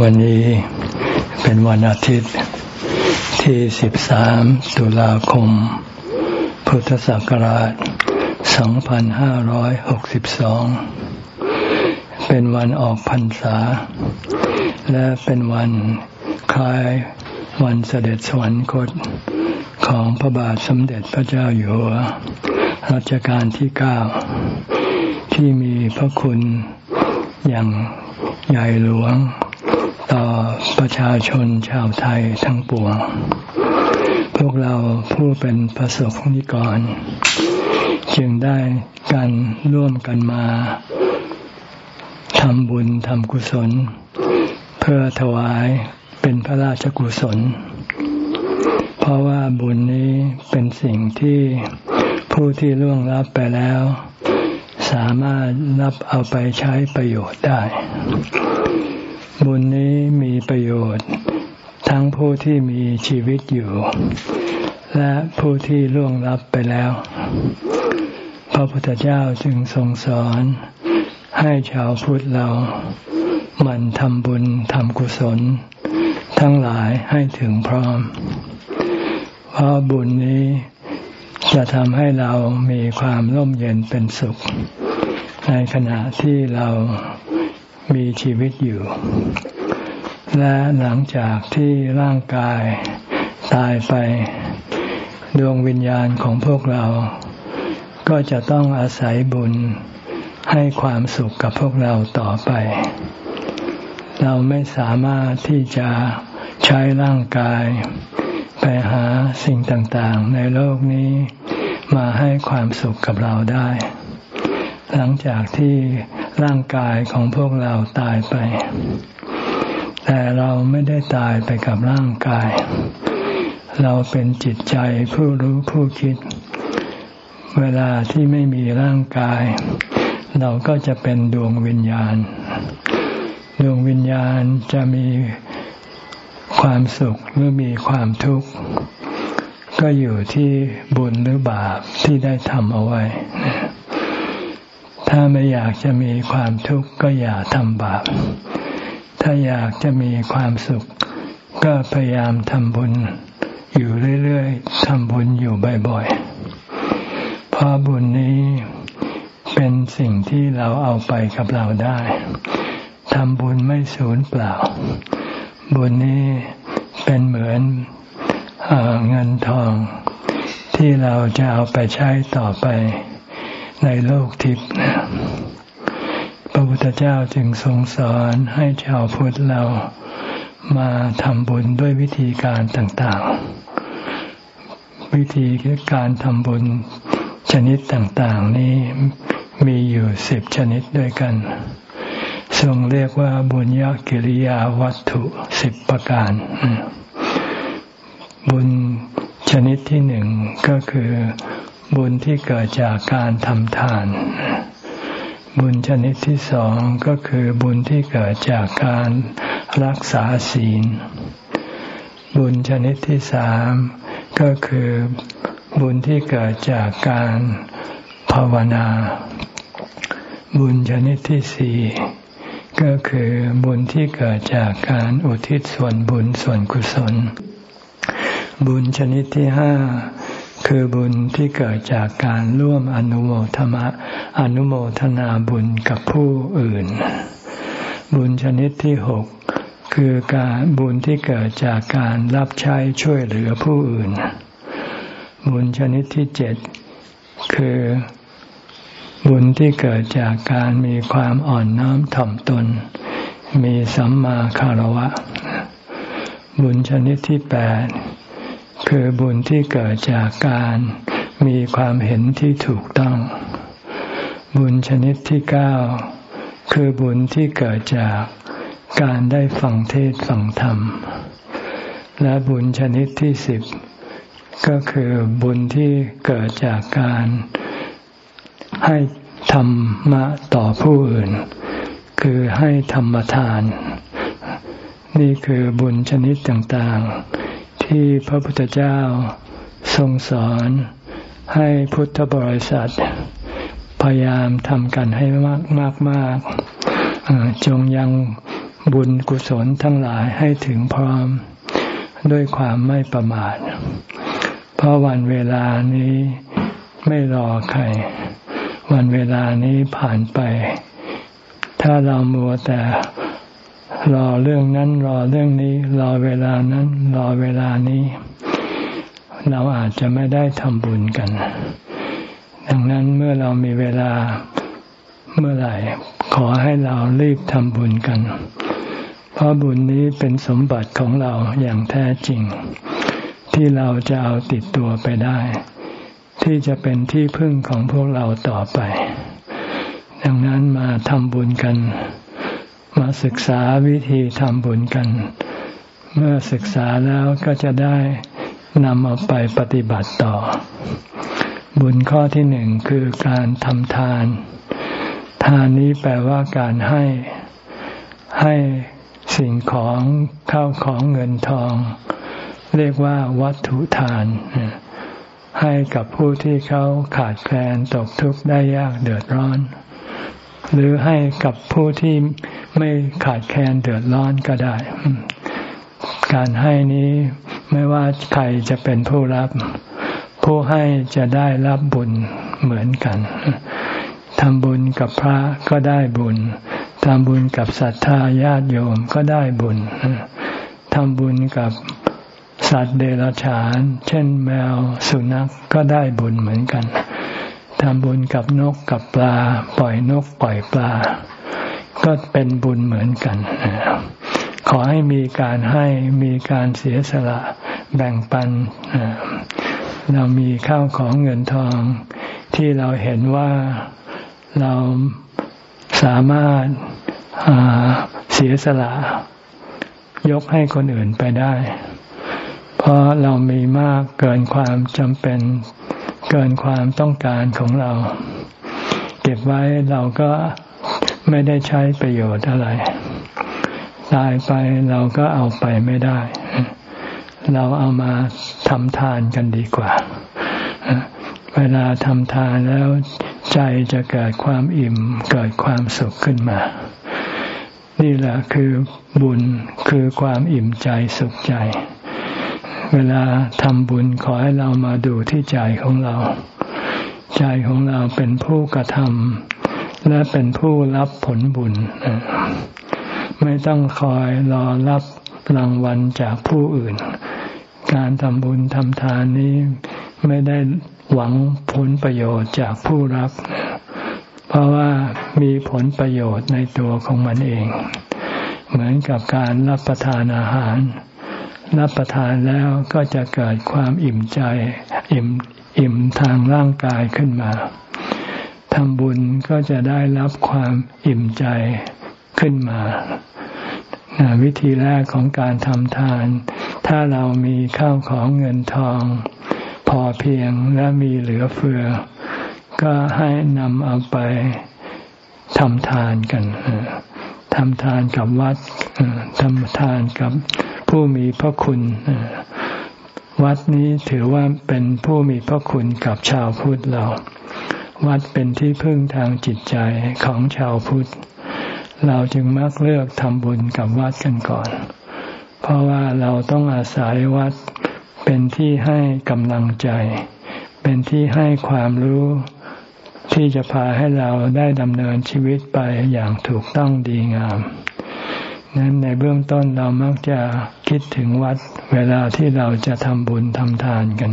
วันนี้เป็นวันอาทิตย์ที่ 13 ตุลาคม พุทธศักราช 2562 เป็นวันออกพรรษา และเป็นวันคล้ายวันเสด็จสวรรคตของพระบาทสมเด็จพระเจ้าอยู่หัวรัชกาลที่เก้าที่มีพระคุณ อย่างใหญ่หลวงต่อประชาชนชาวไทยทั้งปวง พวกเราผู้เป็นประสบนิกร จึงได้กันร่วมกันมาทำบุญทำกุศล เพื่อถวายเป็นพระราชกุศล เพราะว่าบุญนี้เป็นสิ่งที่ผู้ที่ล่วงลับไปแล้ว สามารถรับเอาไปใช้ประโยชน์ได้ บุญนี้มีประโยชน์ ทั้งผู้ที่มีชีวิตอยู่ และผู้ที่ล่วงลับไปแล้ว พระพุทธเจ้าจึงทรงสอน ให้ชาวพุทธเราหมั่นทำบุญทำกุศล ทั้งหลายให้ถึงพร้อม เพราะบุญนี้จะทำให้เรามีความร่มเย็นเป็นสุข ในขณะที่เรามีชีวิตอยู่ และหลังจากที่ร่างกายตายไป ดวงวิญญาณของพวกเรา ก็จะต้องอาศัยบุญให้ความสุขกับพวกเราต่อไป เราไม่สามารถที่จะใช้ร่างกาย ไปหาสิ่งต่างๆ ในโลกนี้มาให้ความสุขกับเราได้ หลังจากที่ร่างกายของพวกเราตายไป แต่เราไม่ได้ตายไปกับร่างกาย เราเป็นจิตใจผู้รู้ผู้คิด เวลาที่ไม่มีร่างกาย เราก็จะเป็นดวงวิญญาณ ดวงวิญญาณจะมีความสุขหรือมีความทุกข์ ก็อยู่ที่บุญหรือบาปที่ได้ทำเอาไว้ ถ้าไม่อยากจะมีความทุกข์ก็อย่าทำบาป ถ้าอยากจะมีความสุข ก็พยายามทำบุญ อยู่เรื่อยๆทำบุญอยู่บ่อยๆ เพราะบุญนี้เป็นสิ่งที่เราเอาไปกับเราได้ทำบุญไม่สูญเปล่า บุญนี้เป็นเหมือนเอเงินทองที่เราจะเอาไปใช้ต่อไป ในโลกทิพย์พระพุทธเจ้าจึงทรงสอนให้ชาวพุทธเรามาทำบุญด้วยวิธีการต่างๆ วิธีการทำบุญชนิดต่างๆ นี้มีอยู่สิบชนิดด้วยกัน ทรงเรียกว่าบุญญากิริยาวัตถุสิบประการ บุญชนิดที่หนึ่งก็คือ บุญที่เกิดจากการทำทาน บุญชนิดที่สองก็คือบุญที่เกิดจากการรักษาศีล บุญชนิดที่สามก็คือบุญที่เกิดจากการภาวนา บุญชนิดที่สี่ก็คือบุญที่เกิดจากการอุทิศส่วนบุญส่วนกุศล บุญชนิดที่ห้า คือบุญที่เกิดจากการร่วมอนุโมทมะอนุโมทนาบุญกับผู้อื่น บุญชนิดที่หกคือการบุญที่เกิดจากการรับใช้ช่วยเหลือผู้อื่น บุญชนิดที่เจ็ดคือบุญที่เกิดจากการมีความอ่อนน้อมถ่อมตน มีสัมมาคารวะ บุญชนิดที่แปด คือบุญที่เกิดจากการมีความเห็นที่ถูกต้อง บุญชนิดที่เก้าคือบุญที่เกิดจากการได้ฟังเทศฟังธรรม และบุญชนิดที่สิบก็คือบุญที่เกิดจากการให้ธรรมะต่อผู้อื่น คือให้ธรรมทาน นี่คือบุญชนิดต่างๆ ที่พระพุทธเจ้าทรงสอนให้พุทธบริษัท พยายามทำกันให้มากมากมากจงยังบุญกุศลทั้งหลายให้ถึงพร้อมด้วยความไม่ประมาท เพราะวันเวลานี้ไม่รอใคร วันเวลานี้ผ่านไป ถ้าเรามัวแต่ รอเรื่องนั้นรอเรื่องนี้ รอเวลานั้น รอเวลานี้ เราอาจจะไม่ได้ทำบุญกัน ดังนั้นเมื่อเรามีเวลาเมื่อไหร่ ขอให้เรารีบทำบุญกัน เพราะบุญนี้เป็นสมบัติของเราอย่างแท้จริง ที่เราจะเอาติดตัวไปได้ ที่จะเป็นที่พึ่งของพวกเราต่อไป ดังนั้นมาทำบุญกัน มาศึกษาวิธีทำบุญกัน เมื่อศึกษาแล้วก็จะได้นำเอาไปปฏิบัติต่อ บุญข้อที่หนึ่งคือการทำทาน ทานนี้แปลว่าการให้ให้สิ่งของเข้าของเงินทอง เรียกว่าวัตถุทาน ให้กับผู้ที่เขาขาดแคลนตกทุกข์ได้ยากเดือดร้อน หรือให้กับผู้ที่ไม่ขาดแคลนเดือดร้อนก็ได้ การให้นี้ไม่ว่าใครจะเป็นผู้รับ ผู้ให้จะได้รับบุญเหมือนกันทำบุญกับพระก็ได้บุญทำบุญกับศรัทธาญาติโยมก็ได้บุญทำบุญกับสัตว์เดรัจฉาน เช่นแมวสุนัขกก็ได้บุญเหมือนกัน ทำบุญกับนกกับปลา ปล่อยนกปล่อยปลา ก็เป็นบุญเหมือนกัน ขอให้มีการให้มีการเสียสละแบ่งปัน เรามีข้าวของเงินทอง ที่เราเห็นว่าเราสามารถเสียสละ ยกให้คนอื่นไปได้ เพราะเรามีมากเกินความจำเป็น เกินความต้องการของเรา เก็บไว้เราก็ไม่ได้ใช้ประโยชน์อะไร ตายไปเราก็เอาไปไม่ได้ เราเอามาทำทานกันดีกว่า เวลาทำทานแล้วใจจะเกิดความอิ่มเกิดความสุขขึ้นมา นี่แหละคือบุญคือความอิ่มใจสุขใจ เวลาทำบุญขอให้เรามาดูที่ใจของเรา ใจของเราเป็นผู้กระทำและเป็นผู้รับผลบุญ ไม่ต้องคอยรอรับรางวัลจากผู้อื่น การทำบุญทำทานนี้ไม่ได้หวังผลประโยชน์จากผู้รับ เพราะว่ามีผลประโยชน์ในตัวของมันเอง เหมือนกับการรับประทานอาหาร รับประทานแล้วก็จะเกิดความอิ่มใจ อิ่มอิ่มทางร่างกายขึ้นมาทำบุญก็จะได้รับความอิ่มใจขึ้นมาวิธีแรกของการทำทาน ถ้าเรามีข้าวของเงินทอง พอเพียงและมีเหลือเฟือ ก็ให้นำเอาไปทำทานกันทำทานกับวัดทำทานกับ ผู้มีพระคุณ วัดนี้ถือว่าเป็นผู้มีพระคุณกับชาวพุทธเรา วัดเป็นที่พึ่งทางจิตใจของชาวพุทธ เราจึงมักเลือกทำบุญกับวัดกันก่อน เพราะว่าเราต้องอาศัยวัดเป็นที่ให้กำลังใจ เป็นที่ให้ความรู้ที่จะพาให้เราได้ดำเนินชีวิตไปอย่างถูกต้องดีงาม นั้นในเบื้องต้นเรามักจะคิดถึงวัด เวลาที่เราจะทำบุญทำทานกัน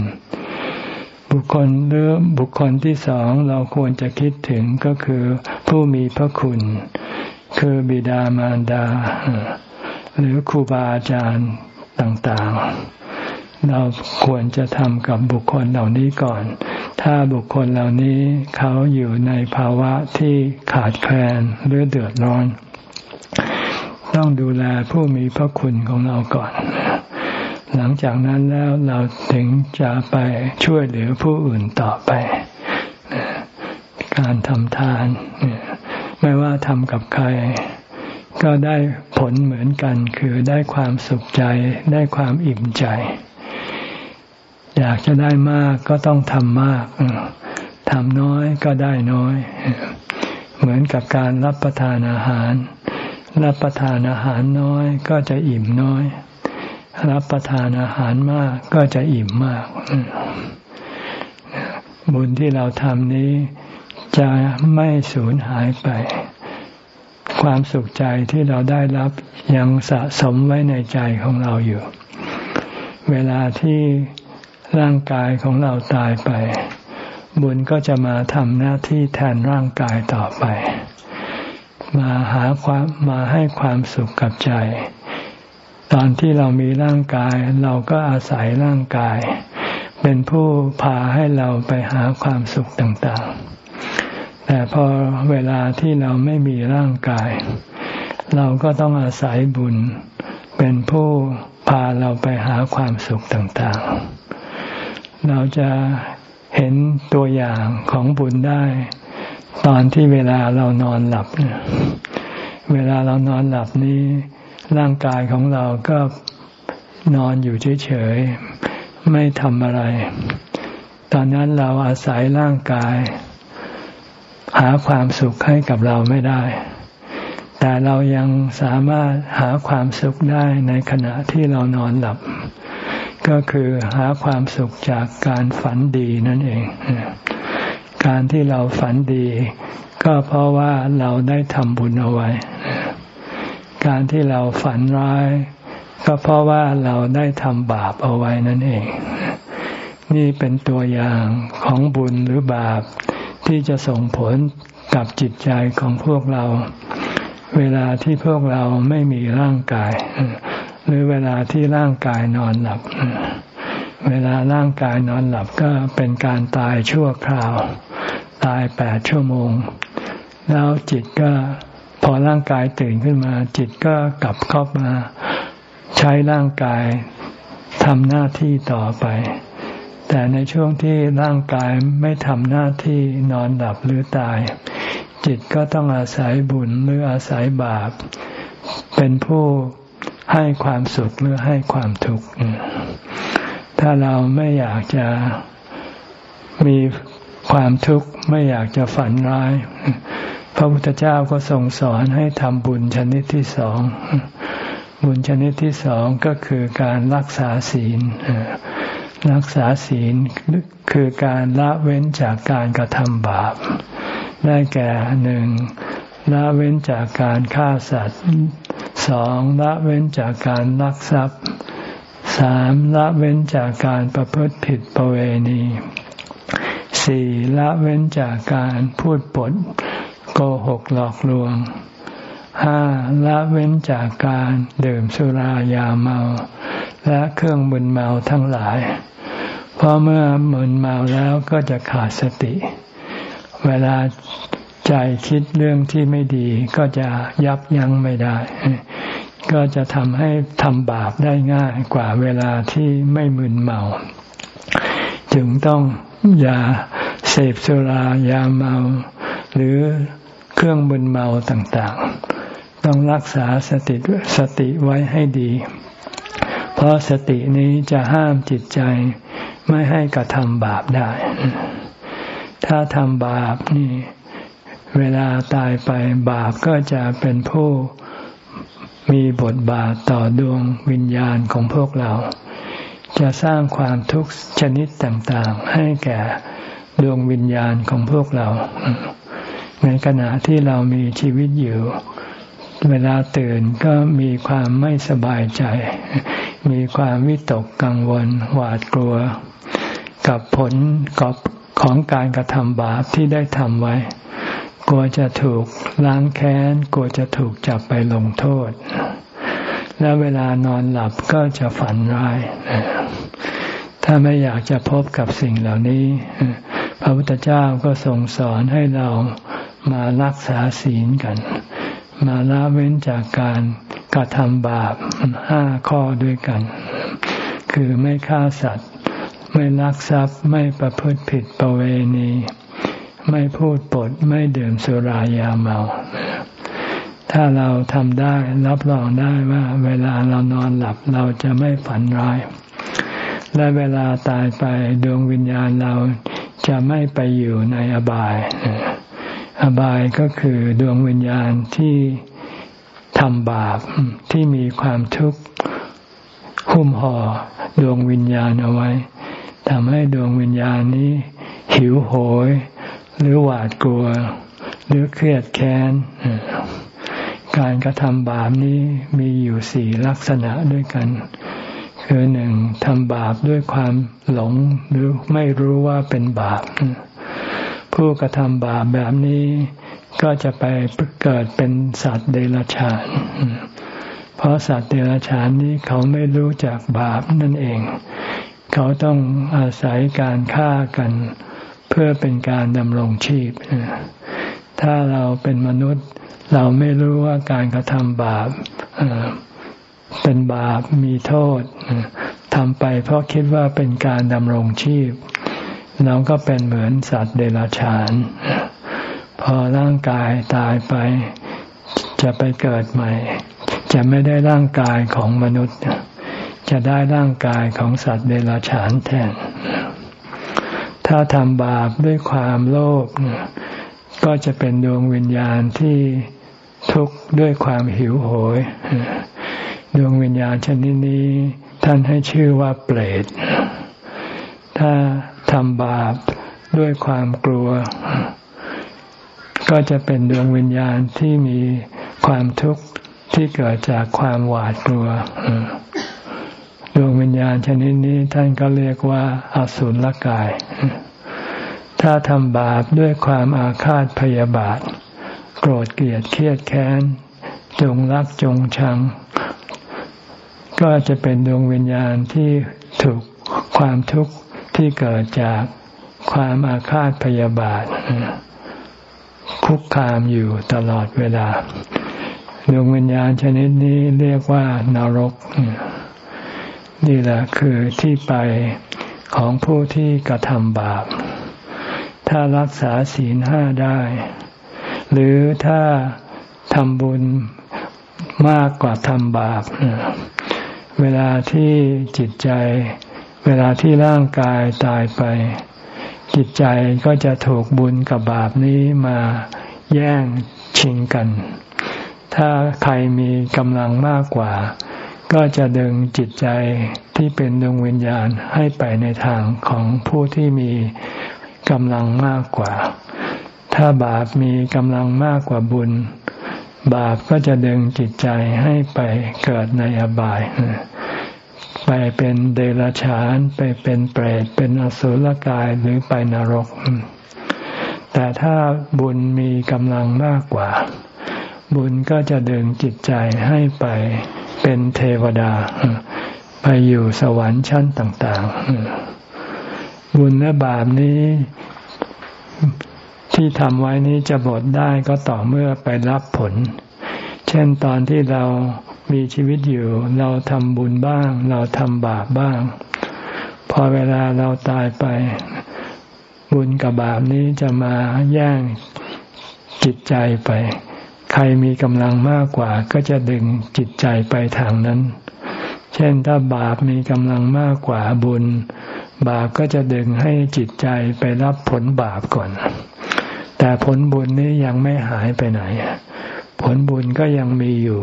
บุคคลหรือบุคคลที่สองเราควรจะคิดถึงก็คือผู้มีพระคุณ คือบิดามารดา หรือครูบาอาจารย์ต่างๆ เราควรจะทำกับบุคคลเหล่านี้ก่อน ถ้าบุคคลเหล่านี้เขาอยู่ในภาวะที่ขาดแคลนหรือเดือดร้อน ต้องดูแลผู้มีพระคุณของเราก่อน หลังจากนั้นแล้วเราถึงจะไปช่วยเหลือผู้อื่นต่อไป การทำทานไม่ว่าทำกับใคร ก็ได้ผลเหมือนกันคือได้ความสุขใจได้ความอิ่มใจ อยากจะได้มากก็ต้องทำมากทำน้อยก็ได้น้อย เหมือนกับการรับประทานอาหาร รับประทานอาหารน้อยก็จะอิ่มน้อย รับประทานอาหารมากก็จะอิ่มมาก บุญที่เราทำนี้จะไม่สูญหายไป ความสุขใจที่เราได้รับยังสะสมไว้ในใจของเราอยู่ เวลาที่ร่างกายของเราตายไป บุญก็จะมาทำหน้าที่แทนร่างกายต่อไป มาหาความมาให้ความสุขกับใจ ตอนที่เรามีร่างกาย เราก็อาศัยร่างกาย เป็นผู้พาให้เราไปหาความสุขต่างๆ แต่พอเวลาที่เราไม่มีร่างกาย เราก็ต้องอาศัยบุญ เป็นผู้พาเราไปหาความสุขต่างๆ เราจะเห็นตัวอย่างของบุญได้ ตอนที่เวลาเรานอนหลับเนี่ยเวลาเรานอนหลับนี้ร่างกายของเราก็นอนอยู่เฉยๆ ไม่ทำอะไร ตอนนั้นเราอาศัยร่างกาย หาความสุขให้กับเราไม่ได้ แต่เรายังสามารถหาความสุขได้ในขณะที่เรานอนหลับ ก็คือหาความสุขจากการฝันดีนั่นเอง การที่เราฝันดี ก็เพราะว่าเราได้ทำบุญเอาไว้ การที่เราฝันร้าย ก็เพราะว่าเราได้ทำบาปเอาไว้นั่นเอง นี่เป็นตัวอย่างของบุญหรือบาปที่จะส่งผลกับจิตใจของพวกเรา เวลาที่พวกเราไม่มีร่างกาย หรือเวลาที่ร่างกายนอนหลับเวลาร่างกายนอนหลับก็เป็นการตายชั่วคราว ตายแปดชั่วโมง แล้วจิตก็พอร่างกายตื่นขึ้นมา จิตก็กลับเข้ามาใช้ร่างกายทำหน้าที่ต่อไป แต่ในช่วงที่ร่างกายไม่ทำหน้าที่นอนหลับหรือตาย จิตก็ต้องอาศัยบุญหรืออาศัยบาป เป็นผู้ให้ความสุขหรือให้ความทุกข์ ถ้าเราไม่อยากจะมีความทุกข์ ไม่อยากจะฝันร้าย พระพุทธเจ้าก็ทรงสอนให้ทำบุญชนิดที่สอง บุญชนิดที่สองก็คือการรักษาศีล รักษาศีลคือการละเว้นจากการกระทำบาป ได้แก่หนึ่งละเว้นจากการฆ่าสัตว์สองละเว้นจากการลักทรัพย์สามละเว้นจากการประพฤติผิดประเวณี สี่ละเว้นจากการพูดปดโกหกหลอกลวงห้าละเว้นจากการดื่มสุรายาเมา และเครื่องมึนเมาทั้งหลาย เพราะเมื่อมึนเมาแล้วก็จะขาดสติ เวลาใจคิดเรื่องที่ไม่ดีก็จะยับยั้งไม่ได้ ก็จะทำให้ทำบาปได้ง่ายกว่าเวลาที่ไม่มึนเมา จึงต้องอย่าเสพสุรายาเมา หรือเครื่องมึนเมาต่างๆ ต้องรักษาสติสติไว้ให้ดี เพราะสตินี้จะห้ามจิตใจไม่ให้กระทำบาปได้ ถ้าทำบาปนี่ เวลาตายไปบาปก็จะเป็นผู้มีบทบาทต่อดวงวิญญาณของพวกเรา จะสร้างความทุกข์ชนิดต่างๆ ให้แก่ดวงวิญญาณของพวกเรา ในขณะที่เรามีชีวิตอยู่ เวลาตื่นก็มีความไม่สบายใจ มีความวิตกกังวล หวาดกลัว กับผลกับของการกระทำบาปที่ได้ทำไว้ กลัวจะถูกล้างแค้น กลัวจะถูกจับไปลงโทษ แล้วเวลานอนหลับก็จะฝันร้าย ถ้าไม่อยากจะพบกับสิ่งเหล่านี้ พระพุทธเจ้าก็ทรงสอนให้เรามารักษาศีลกัน มาละเว้นจากการกระทำบาปห้าข้อด้วยกัน คือไม่ฆ่าสัตว์ ไม่ลักทรัพย์ ไม่ประพฤติผิดประเวณี ไม่พูดปด ไม่ดื่มสุรายาเมา ถ้าเราทำได้รับรองได้ว่า เวลาเรานอนหลับเราจะไม่ฝันร้าย และเวลาตายไปดวงวิญญาณเราจะไม่ไปอยู่ในอบาย อบายก็คือดวงวิญญาณที่ทำบาปที่มีความทุกข์หุ้มห่อดวงวิญญาณเอาไว้ทำให้ดวงวิญญาณนี้ หิวโหย หรือหวาดกลัว หรือเครียดแค้น การกระทำบาปนี้มีอยู่สี่ลักษณะด้วยกัน คือหนึ่งทำบาปด้วยความหลงหรือไม่รู้ว่าเป็นบาป ผู้กระทำบาปแบบนี้ก็จะไปเกิดเป็นสัตว์เดรัจฉาน เพราะสัตว์เดรัจฉานนี้เขาไม่รู้จักบาปนั่นเอง เขาต้องอาศัยการฆ่ากัน เพื่อเป็นการดำรงชีพ ถ้าเราเป็นมนุษย์ เราไม่รู้ว่าการกระทำบาปเป็นบาปมีโทษทำไปเพราะคิดว่าเป็นการดำรงชีพ เราก็เป็นเหมือนสัตว์เดรัจฉาน พอร่างกายตายไป จะไปเกิดใหม่ จะไม่ได้ร่างกายของมนุษย์ จะได้ร่างกายของสัตว์เดรัจฉานแทน ถ้าทำบาปด้วยความโลภ ก็จะเป็นดวงวิญญาณที่ทุกข์ด้วยความหิวโหย ดวงวิญญาณชนิดนี้ ท่านให้ชื่อว่าเปรต ถ้าทำบาปด้วยความกลัว ก็จะเป็นดวงวิญญาณที่มีความทุกข์ที่เกิดจากความหวาดกลัว ดวงวิญญาณชนิดนี้ท่านก็เรียกว่าอสุรกาย ถ้าทำบาปด้วยความอาฆาตพยาบาท โกรธเกลียดเครียดแค้น จงรักจงชัง ก็จะเป็นดวงวิญญาณที่ถูกความทุกข์ที่เกิดจากความอาฆาตพยาบาท คุกคามอยู่ตลอดเวลา ดวงวิญญาณชนิดนี้เรียกว่านรก นี่แหละคือที่ไปของผู้ที่กระทำบาป ถ้ารักษาศีลห้าได้ หรือถ้าทำบุญมากกว่าทำบาป เวลาที่จิตใจ เวลาที่ร่างกายตายไป จิตใจก็จะถูกบุญกับบาปนี้มาแย่งชิงกัน ถ้าใครมีกำลังมากกว่า ก็จะดึงจิตใจที่เป็นดวงวิญญาณให้ไปในทางของผู้ที่มี กำลังมากกว่า ถ้าบาปมีกำลังมากกว่าบุญ บาปก็จะดึงจิตใจให้ไปเกิดในอบาย ไปเป็นเดรัจฉาน ไปเป็นเปรต เป็นอสุรกายหรือไปนรก แต่ถ้าบุญมีกำลังมากกว่า บุญก็จะดึงจิตใจให้ไปเป็นเทวดา ไปอยู่สวรรค์ชั้นต่าง ๆ บุญและบาปนี้ ที่ทำไว้นี้จะหมดได้ก็ต่อเมื่อไปรับผล เช่นตอนที่เรามีชีวิตอยู่ เราทำบุญบ้าง เราทำบาปบ้าง พอเวลาเราตายไป บุญกับบาปนี้จะมาแย่งจิตใจไป ใครมีกำลังมากกว่า ก็จะดึงจิตใจไปทางนั้น เช่นถ้าบาปมีกำลังมากกว่าบุญ บาปก็จะดึงให้จิตใจไปรับผลบาปก่อน แต่ผลบุญนี้ยังไม่หายไปไหน ผลบุญก็ยังมีอยู่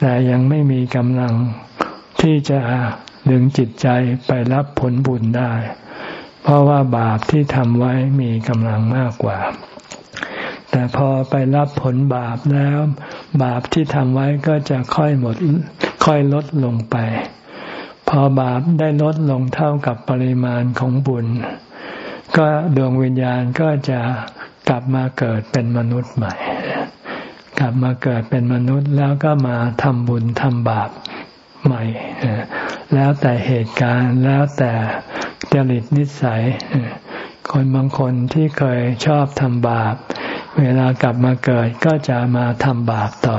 แต่ยังไม่มีกำลังที่จะดึงจิตใจไปรับผลบุญได้ เพราะว่าบาปที่ทำไว้มีกำลังมากกว่า แต่พอไปรับผลบาปแล้ว บาปที่ทำไว้ก็จะค่อยหมด ค่อยลดลงไป พอบาปได้ลดลงเท่ากับปริมาณของบุญ ก็ดวงวิญญาณก็จะกลับมาเกิดเป็นมนุษย์ใหม่ กลับมาเกิดเป็นมนุษย์แล้วก็มาทำบุญทำบาปใหม่ แล้วแต่เหตุการณ์แล้วแต่จริตนิสัย คนบางคนที่เคยชอบทำบาป เวลากลับมาเกิดก็จะมาทำบาปต่อ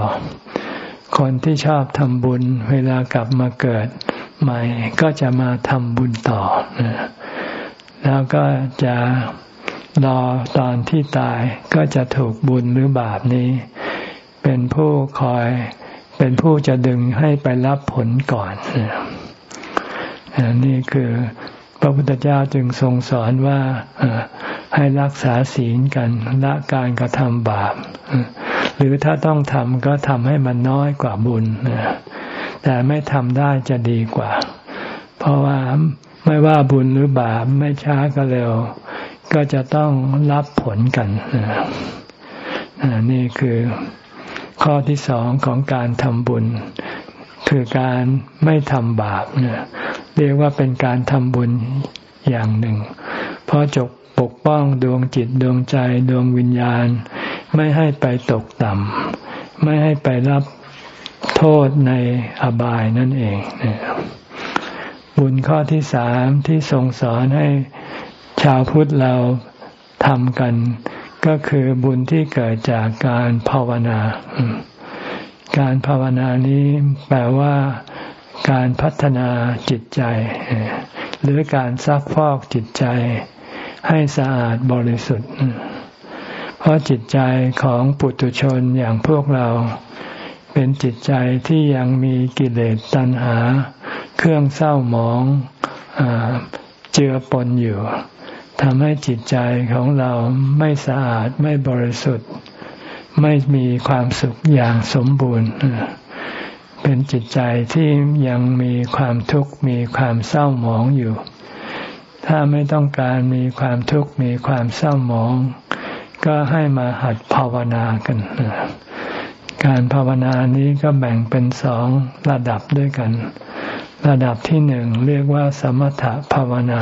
คนที่ชอบทำบุญ เวลากลับมาเกิด ใหม่ก็จะมาทำบุญต่อ แล้วก็จะรอตอนที่ตายก็จะถูกบุญหรือบาปนี้ เป็นผู้คอยเป็นผู้จะดึงให้ไปรับผลก่อนนี่คือพระพุทธเจ้าจึงทรงสอนว่าให้รักษาศีลกันละการกระทำบาปหรือถ้าต้องทำก็ทำให้มันน้อยกว่าบุญ แต่ไม่ทำได้จะดีกว่า เพราะว่าไม่ว่าบุญหรือบาปไม่ช้าก็เร็ว ก็จะต้องรับผลกันนี่คือข้อที่สองของการทำบุญ คือการไม่ทำบาปเนี่ยเรียกว่าเป็นการทำบุญอย่างหนึ่ง เพราะจกปกป้องดวงจิตดวงใจดวงวิญญาณ ไม่ให้ไปตกต่ำไม่ให้ไปรับ โทษในอบายนั่นเองบุญข้อที่สามที่ทรงสอนให้ชาวพุทธเราทำกัน ก็คือบุญที่เกิดจากการภาวนา การภาวนานี้แปลว่าการพัฒนาจิตใจ หรือการซักฟอกจิตใจ ให้สะอาดบริสุทธิ์ เพราะจิตใจของปุถุชนอย่างพวกเรา เป็นจิตใจที่ยังมีกิเลสตัณหา เครื่องเศร้าหมองอเจือปนอยู่ทำให้จิตใจของเราไม่สะอาดไม่บริสุทธิ์ ไม่มีความสุขอย่างสมบูรณ์ เป็นจิตใจที่ยังมีความทุกข์มีความเศร้าหมองอยู่ ถ้าไม่ต้องการมีความทุกข์มีความเศร้าหมอง ก็ให้มาหัดภาวนากัน การภาวนานี้ก็แบ่งเป็นสองระดับด้วยกัน ระดับที่หนึ่งเรียกว่าสมถภาวนา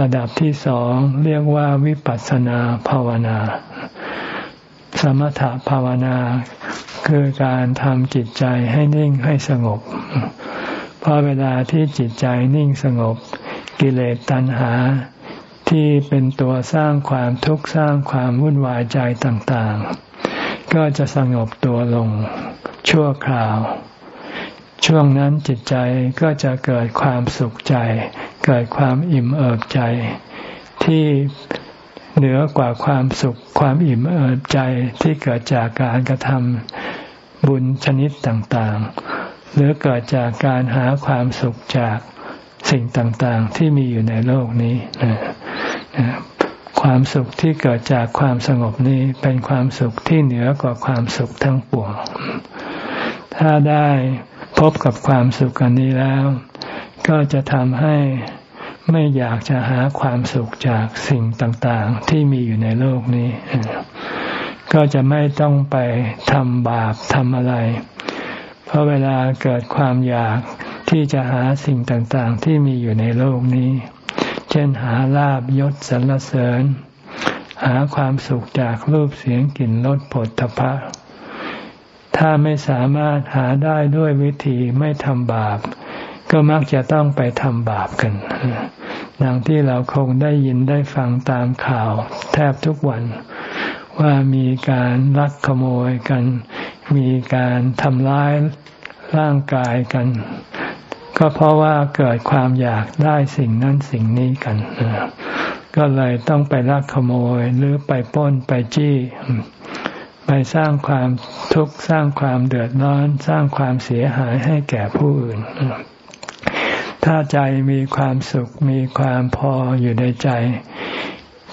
ระดับที่สองเรียกว่าวิปัสสนาภาวนา สมถภาวนา คือการทำจิตใจให้นิ่งให้สงบ เพราะเวลาที่จิตใจนิ่งสงบ กิเลสตัณหาที่เป็นตัวสร้างความทุกข์สร้างความวุ่นวายใจต่างๆ ก็จะสงบตัวลงชั่วคราว ช่วงนั้นจิตใจก็จะเกิดความสุขใจ เกิดความอิ่มเอิบใจ ที่เหนือกว่าความสุขความอิ่มเอิบใจที่เกิดจากการกระทำบุญชนิดต่างๆ หรือเกิดจากการหาความสุขจากสิ่งต่างๆ ที่มีอยู่ในโลกนี้ ความสุขที่เกิดจากความสงบนี้เป็นความสุขที่เหนือกว่าความสุขทั้งปวง ถ้าได้พบกับความสุขอันนี้แล้ว ก็จะทำให้ไม่อยากจะหาความสุขจากสิ่งต่างๆ ที่มีอยู่ในโลกนี้ ก็จะไม่ต้องไปทำบาปทำอะไร เพราะเวลาเกิดความอยากที่จะหาสิ่งต่างๆ ที่มีอยู่ในโลกนี้ เช่นหาลาบยศสรรเสริญ หาความสุขจากรูปเสียงกลิ่นรสผลทพะ ถ้าไม่สามารถหาได้ด้วยวิธีไม่ทำบาป ก็มักจะต้องไปทำบาปกันดังที่เราคงได้ยินได้ฟังตามข่าวแทบทุกวัน ว่ามีการลักขโมยกัน มีการทำร้ายร่างกายกัน ก็เพราะว่าเกิดความอยากได้สิ่งนั้นสิ่งนี้กัน ก็เลยต้องไปลักขโมยหรือไปป้นไปจี้ ไปสร้างความทุกข์สร้างความเดือดร้อน สร้างความเสียหายให้แก่ผู้อื่น ถ้าใจมีความสุขมีความพออยู่ในใจ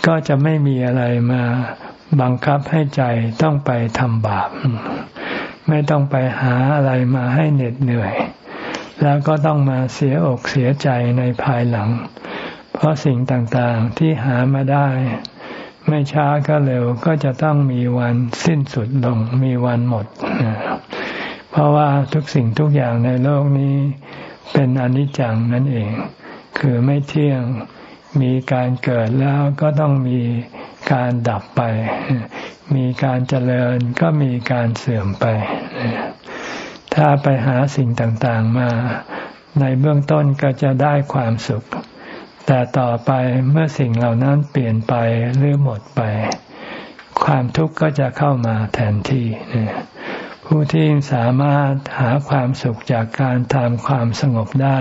ก็จะไม่มีอะไรมาบังคับให้ใจต้องไปทำบาป ไม่ต้องไปหาอะไรมาให้เหน็ดเหนื่อย แล้วก็ต้องมาเสียอกเสียใจในภายหลัง เพราะสิ่งต่างๆที่หามาได้ ไม่ช้าก็เร็วก็จะต้องมีวันสิ้นสุดลงมีวันหมด เพราะว่าทุกสิ่งทุกอย่างในโลกนี้เป็นอนิจจังนั่นเอง คือไม่เที่ยงมีการเกิดแล้วก็ต้องมีการดับไป มีการเจริญก็มีการเสื่อมไป ถ้าไปหาสิ่งต่างๆมา ในเบื้องต้นก็จะได้ความสุข แต่ต่อไปเมื่อสิ่งเหล่านั้นเปลี่ยนไปหรือหมดไป ความทุกข์ก็จะเข้ามาแทนที่ผู้ที่สามารถหาความสุขจากการทำความสงบได้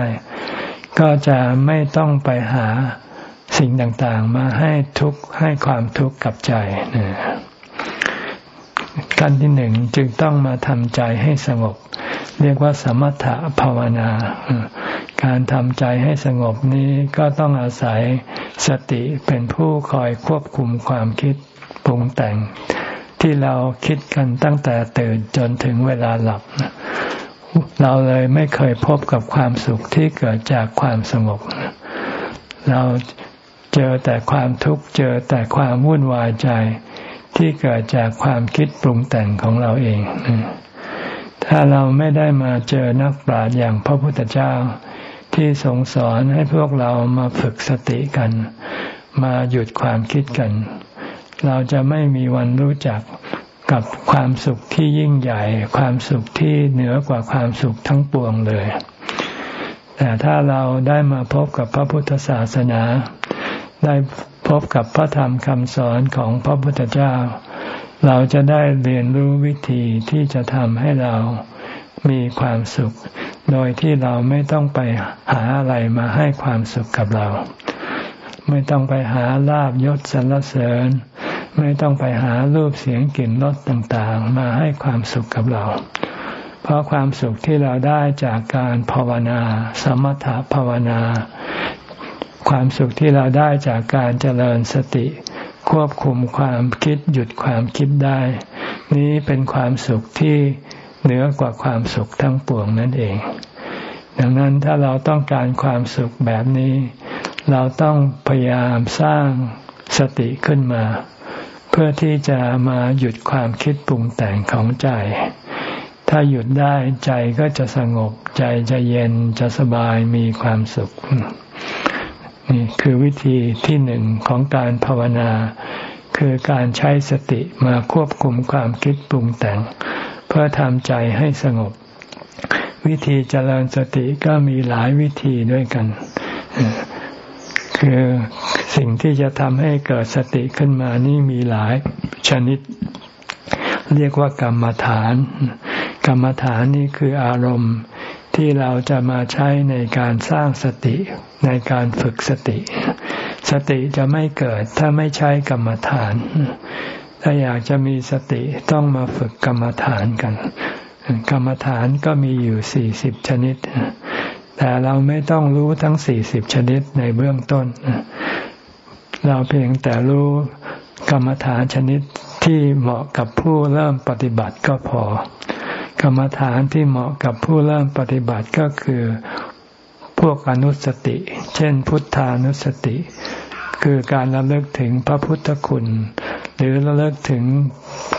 ก็จะไม่ต้องไปหาสิ่งต่างๆ มาให้ทุกข์ให้ความทุกข์กับใจ ขั้นที่หนึ่งจึงต้องมาทำใจให้สงบ เรียกว่าสมถะภาวนา การทำใจให้สงบนี้ก็ต้องอาศัยสติเป็นผู้คอยควบคุมความคิดปรุงแต่ง ที่เราคิดกันตั้งแต่ตื่นจนถึงเวลาหลับ เราเลยไม่เคยพบกับความสุขที่เกิดจากความสงบ เราเจอแต่ความทุกข์เจอแต่ความวุ่นวายใจ ที่เกิดจากความคิดปรุงแต่งของเราเอง ถ้าเราไม่ได้มาเจอนักปราชญ์อย่างพระพุทธเจ้า ที่ทรงสอนให้พวกเรามาฝึกสติกัน มาหยุดความคิดกัน เราจะไม่มีวันรู้จักกับความสุขที่ยิ่งใหญ่ ความสุขที่เหนือกว่าความสุขทั้งปวงเลย แต่ถ้าเราได้มาพบกับพระพุทธศาสนา ได้พบกับพระธรรมคำสอนของพระพุทธเจ้า เราจะได้เรียนรู้วิธีที่จะทำให้เรามีความสุข โดยที่เราไม่ต้องไปหาอะไรมาให้ความสุขกับเรา ไม่ต้องไปหาลาบยศสรรเสริญ ไม่ต้องไปหารูปเสียงกลิ่นรสต่างๆ มาให้ความสุขกับเรา เพราะความสุขที่เราได้จากการภาวนา สมถภาวนา ความสุขที่เราได้จากการเจริญสติ ควบคุมความคิดหยุดความคิดได้ นี้เป็นความสุขที่เหนือกว่าความสุขทั้งปวงนั่นเอง ดังนั้นถ้าเราต้องการความสุขแบบนี้ เราต้องพยายามสร้างสติขึ้นมา เพื่อที่จะมาหยุดความคิดปรุงแต่งของใจ ถ้าหยุดได้ใจก็จะสงบใจจะเย็นจะสบายมีความสุข นี่คือวิธีที่หนึ่งของการภาวนา คือการใช้สติมาควบคุมความคิดปรุงแต่ง เพื่อทำใจให้สงบ วิธีเจริญสติก็มีหลายวิธีด้วยกัน คือสิ่งที่จะทำให้เกิดสติขึ้นมานี่มีหลายชนิด เรียกว่ากรรมฐาน กรรมฐานนี่คืออารมณ์ ที่เราจะมาใช้ในการสร้างสติในการฝึกสติ สติจะไม่เกิดถ้าไม่ใช้กรรมฐาน ถ้าอยากจะมีสติต้องมาฝึกกรรมฐานกัน กรรมฐานก็มีอยู่สี่สิบชนิด แต่เราไม่ต้องรู้ทั้งสี่สิบชนิดในเบื้องต้น เราเพียงแต่รู้กรรมฐานชนิดที่เหมาะกับผู้เริ่มปฏิบัติก็พอ กรรมฐานที่เหมาะกับผู้เริ่มปฏิบัติก็คือพวกอนุสติ เช่น พุทธานุสติ คือการระลึกถึงพระพุทธคุณ หรือระลึกถึง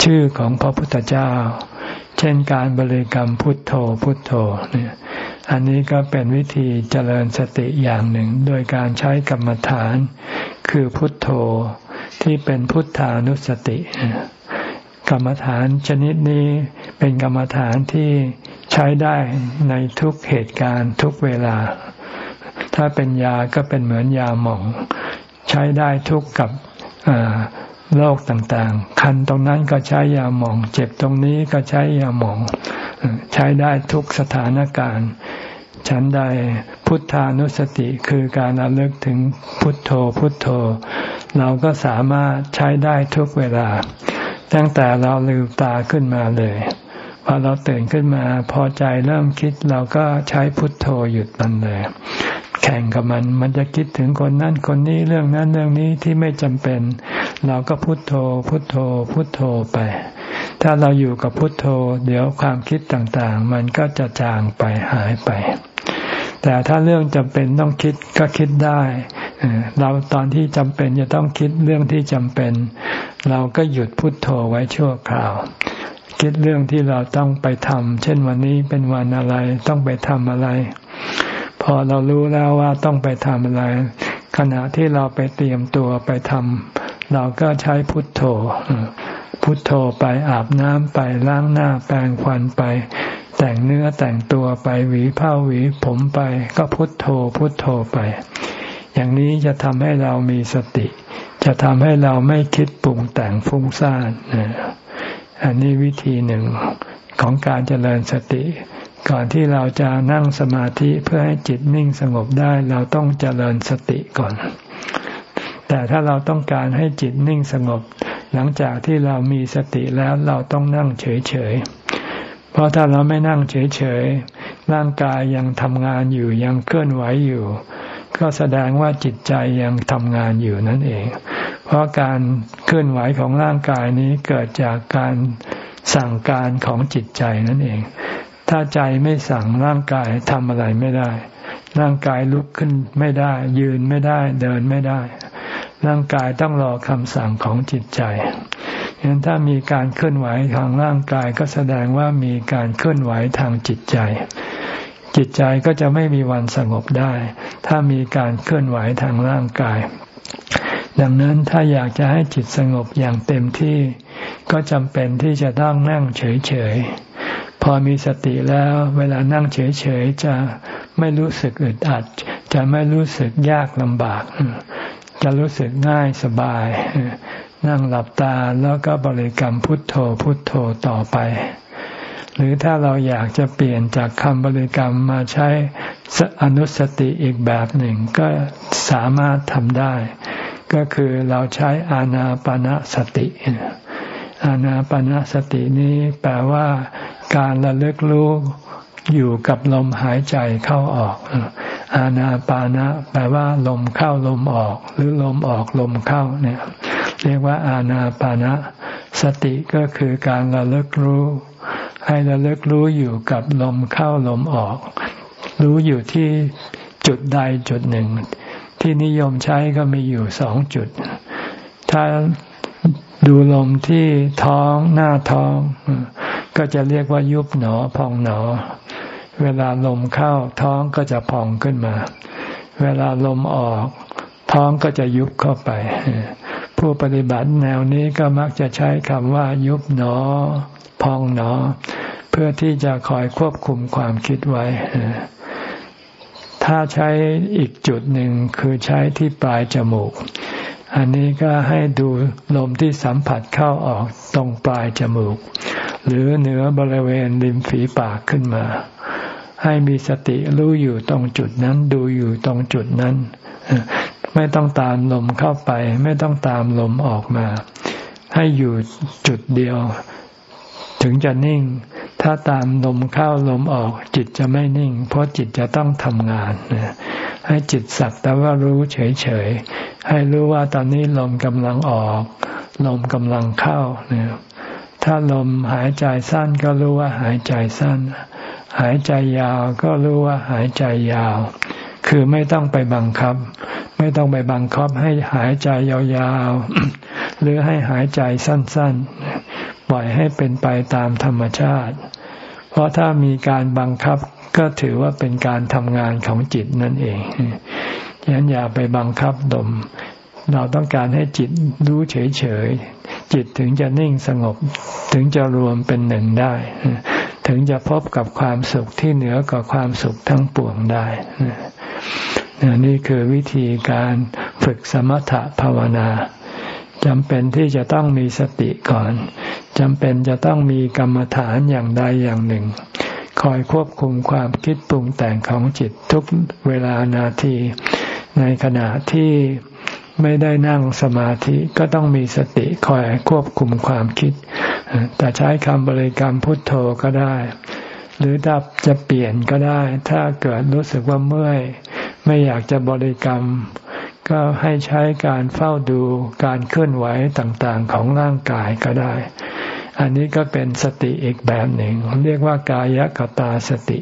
ชื่อของพระพุทธเจ้า เช่นการบริกรรมพุทโธพุทโธเนี่ยอันนี้ก็เป็นวิธีเจริญสติอย่างหนึ่ง โดยการใช้กรรมฐาน คือพุทโธที่เป็นพุทธานุสติ กรรมฐานชนิดนี้เป็นกรรมฐานที่ใช้ได้ในทุกเหตุการณ์ทุกเวลา ถ้าเป็นยาก็เป็นเหมือนยาหม่อง ใช้ได้ทุกกับโรคต่างๆ คันตรงนั้นก็ใช้ยาหม่อง เจ็บตรงนี้ก็ใช้ยาหม่อง ใช้ได้ทุกสถานการณ์ฉันใดพุทธานุสติคือการระลึกถึงพุทโธพุทโธ เราก็สามารถใช้ได้ทุกเวลา ตั้งแต่เราลืมตาขึ้นมาเลยพอเราตื่นขึ้นมา พอใจเริ่มคิดเราก็ใช้พุทโธหยุดมันเลย แข่งกับมันมันจะคิดถึงคนนั้นคนนี้เรื่องนั้นเรื่องนี้ที่ไม่จำเป็น เราก็พุทโธ พุทโธ พุทโธไป ถ้าเราอยู่กับพุทโธ เดี๋ยวความคิดต่างๆ มันก็จะจางไปหายไป แต่ถ้าเรื่องจำเป็นต้องคิดก็คิดได้ เราตอนที่จำเป็นจะต้องคิดเรื่องที่จำเป็น เราก็หยุดพุดโทโธไว้ชั่วคราว คิดเรื่องที่เราต้องไปทำเช่นวันนี้เป็นวันอะไรต้องไปทำอะไร พอเรารู้แล้วว่าต้องไปทำอะไร ขณะที่เราไปเตรียมตัวไปทำเราก็ใช้พุทโธพุทโธไปอาบน้ำไปล้างหน้าแปรงฟันไป แต่งเนื้อแต่งตัวไปหวีผ้าหวีผมไปก็พุทโธพุทโธไป อย่างนี้จะทำให้เรามีสติ จะทำให้เราไม่คิดปรุงแต่งฟุ้งซ่านอันนี้วิธีหนึ่งของการเจริญสติ ก่อนที่เราจะนั่งสมาธิเพื่อให้จิตนิ่งสงบได้เราต้องเจริญสติก่อน แต่ถ้าเราต้องการให้จิตนิ่งสงบ หลังจากที่เรามีสติแล้วเราต้องนั่งเฉยๆ เพราะถ้าเราไม่นั่งเฉยๆ ร่างกายยังทำงานอยู่ยังเคลื่อนไหวอยู่ ก็แสดงว่าจิตใจยังทำงานอยู่นั่นเอง เพราะการเคลื่อนไหวของร่างกายนี้เกิดจากการสั่งการของจิตใจนั่นเอง ถ้าใจไม่สั่งร่างกายทำอะไรไม่ได้ ร่างกายลุกขึ้นไม่ได้ ยืนไม่ได้ เดินไม่ได้ ร่างกายต้องรอคำสั่งของจิตใจ ฉะนั้นถ้ามีการเคลื่อนไหวทางร่างกายก็แสดงว่ามีการเคลื่อนไหวทางจิตใจ จิตใจก็จะไม่มีวันสงบได้ ถ้ามีการเคลื่อนไหวทางร่างกาย ดังนั้นถ้าอยากจะให้จิตสงบอย่างเต็มที่ก็จำเป็นที่จะต้องนั่งเฉยๆ พอมีสติแล้วเวลานั่งเฉยๆ จะไม่รู้สึกอึดอัด จะไม่รู้สึกยากลำบาก จะรู้สึกง่ายสบาย นั่งหลับตาแล้วก็บริกรรมพุทโธพุทโธต่อไป หรือถ้าเราอยากจะเปลี่ยนจากคำบริกรรมมาใช้อนุสติอีกแบบหนึ่งก็สามารถทำได้ ก็คือเราใช้อานาปนาสติอานาปนาสตินี้แปลว่า การระลึกรู้อยู่กับลมหายใจเข้าออก อานาปานะแปลว่าลมเข้าลมออก หรือลมออกลมเข้าเนี่ยเรียกว่าอาณาปานะสติก็คือการระลึกรู้ ให้ระลึกรู้อยู่กับลมเข้าลมออก รู้อยู่ที่จุดใดจุดหนึ่ง ที่นิยมใช้ก็มีอยู่สองจุด ถ้าดูลมที่ท้องหน้าท้อง ก็จะเรียกว่ายุบหนอพองหนอ เวลาลมเข้าท้องก็จะพองขึ้นมา เวลาลมออก ท้องก็จะยุบเข้าไป ผู้ปฏิบัติแนวนี้ก็มักจะใช้คำว่า ยุบหนอ พองหนอ เพื่อที่จะคอยควบคุมความคิดไว้ถ้าใช้อีกจุดหนึ่งคือใช้ที่ปลายจมูก อันนี้ก็ให้ดูลมที่สัมผัสเข้าออกตรงปลายจมูก หรือเหนือบริเวณริมฝีปากขึ้นมา ให้มีสติรู้อยู่ตรงจุดนั้นดูอยู่ตรงจุดนั้น ไม่ต้องตามลมเข้าไป ไม่ต้องตามลมออกมา ให้อยู่จุดเดียว ถึงจะนิ่ง ถ้าตามลมเข้าลมออก จิตจะไม่นิ่ง เพราะจิตจะต้องทำงานให้จิตสักแต่ว่ารู้เฉยๆให้รู้ว่าตอนนี้ลมกำลังออก ลมกำลังเข้าเนี่ยถ้าลมหายใจสั้นก็รู้ว่าหายใจสั้น หายใจยาวก็รู้ว่าหายใจยาว คือไม่ต้องไปบังคับ ไม่ต้องไปบังคับให้หายใจยาวๆ หรือให้หายใจสั้นๆ ปล่อยให้เป็นไปตามธรรมชาติ เพราะถ้ามีการบังคับก็ถือว่าเป็นการทำงานของจิตนั่นเองฉะนั้นอย่าไปบังคับดม เราต้องการให้จิตรู้เฉยๆ จิตถึงจะนิ่งสงบถึงจะรวมเป็นหนึ่งได้ ถึงจะพบกับความสุขที่เหนือกว่าความสุขทั้งปวงได้นี่คือวิธีการฝึกสมถภาวนาจำเป็นที่จะต้องมีสติก่อนจำเป็นจะต้องมีกรรมฐานอย่างใดอย่างหนึ่ง คอยควบคุมความคิดปรุงแต่งของจิตทุกเวลานาที ในขณะที่ ไม่ได้นั่งสมาธิก็ต้องมีสติคอยควบคุมความคิด แต่ใช้คำบริกรรมพุทโธก็ได้ หรือถ้าจะเปลี่ยนก็ได้ ถ้าเกิดรู้สึกว่าเมื่อย ไม่อยากจะบริกรรม ก็ให้ใช้การเฝ้าดูการเคลื่อนไหวต่างๆของร่างกายก็ได้ อันนี้ก็เป็นสติอีกแบบหนึ่ง เรียกว่ากายกตาสติ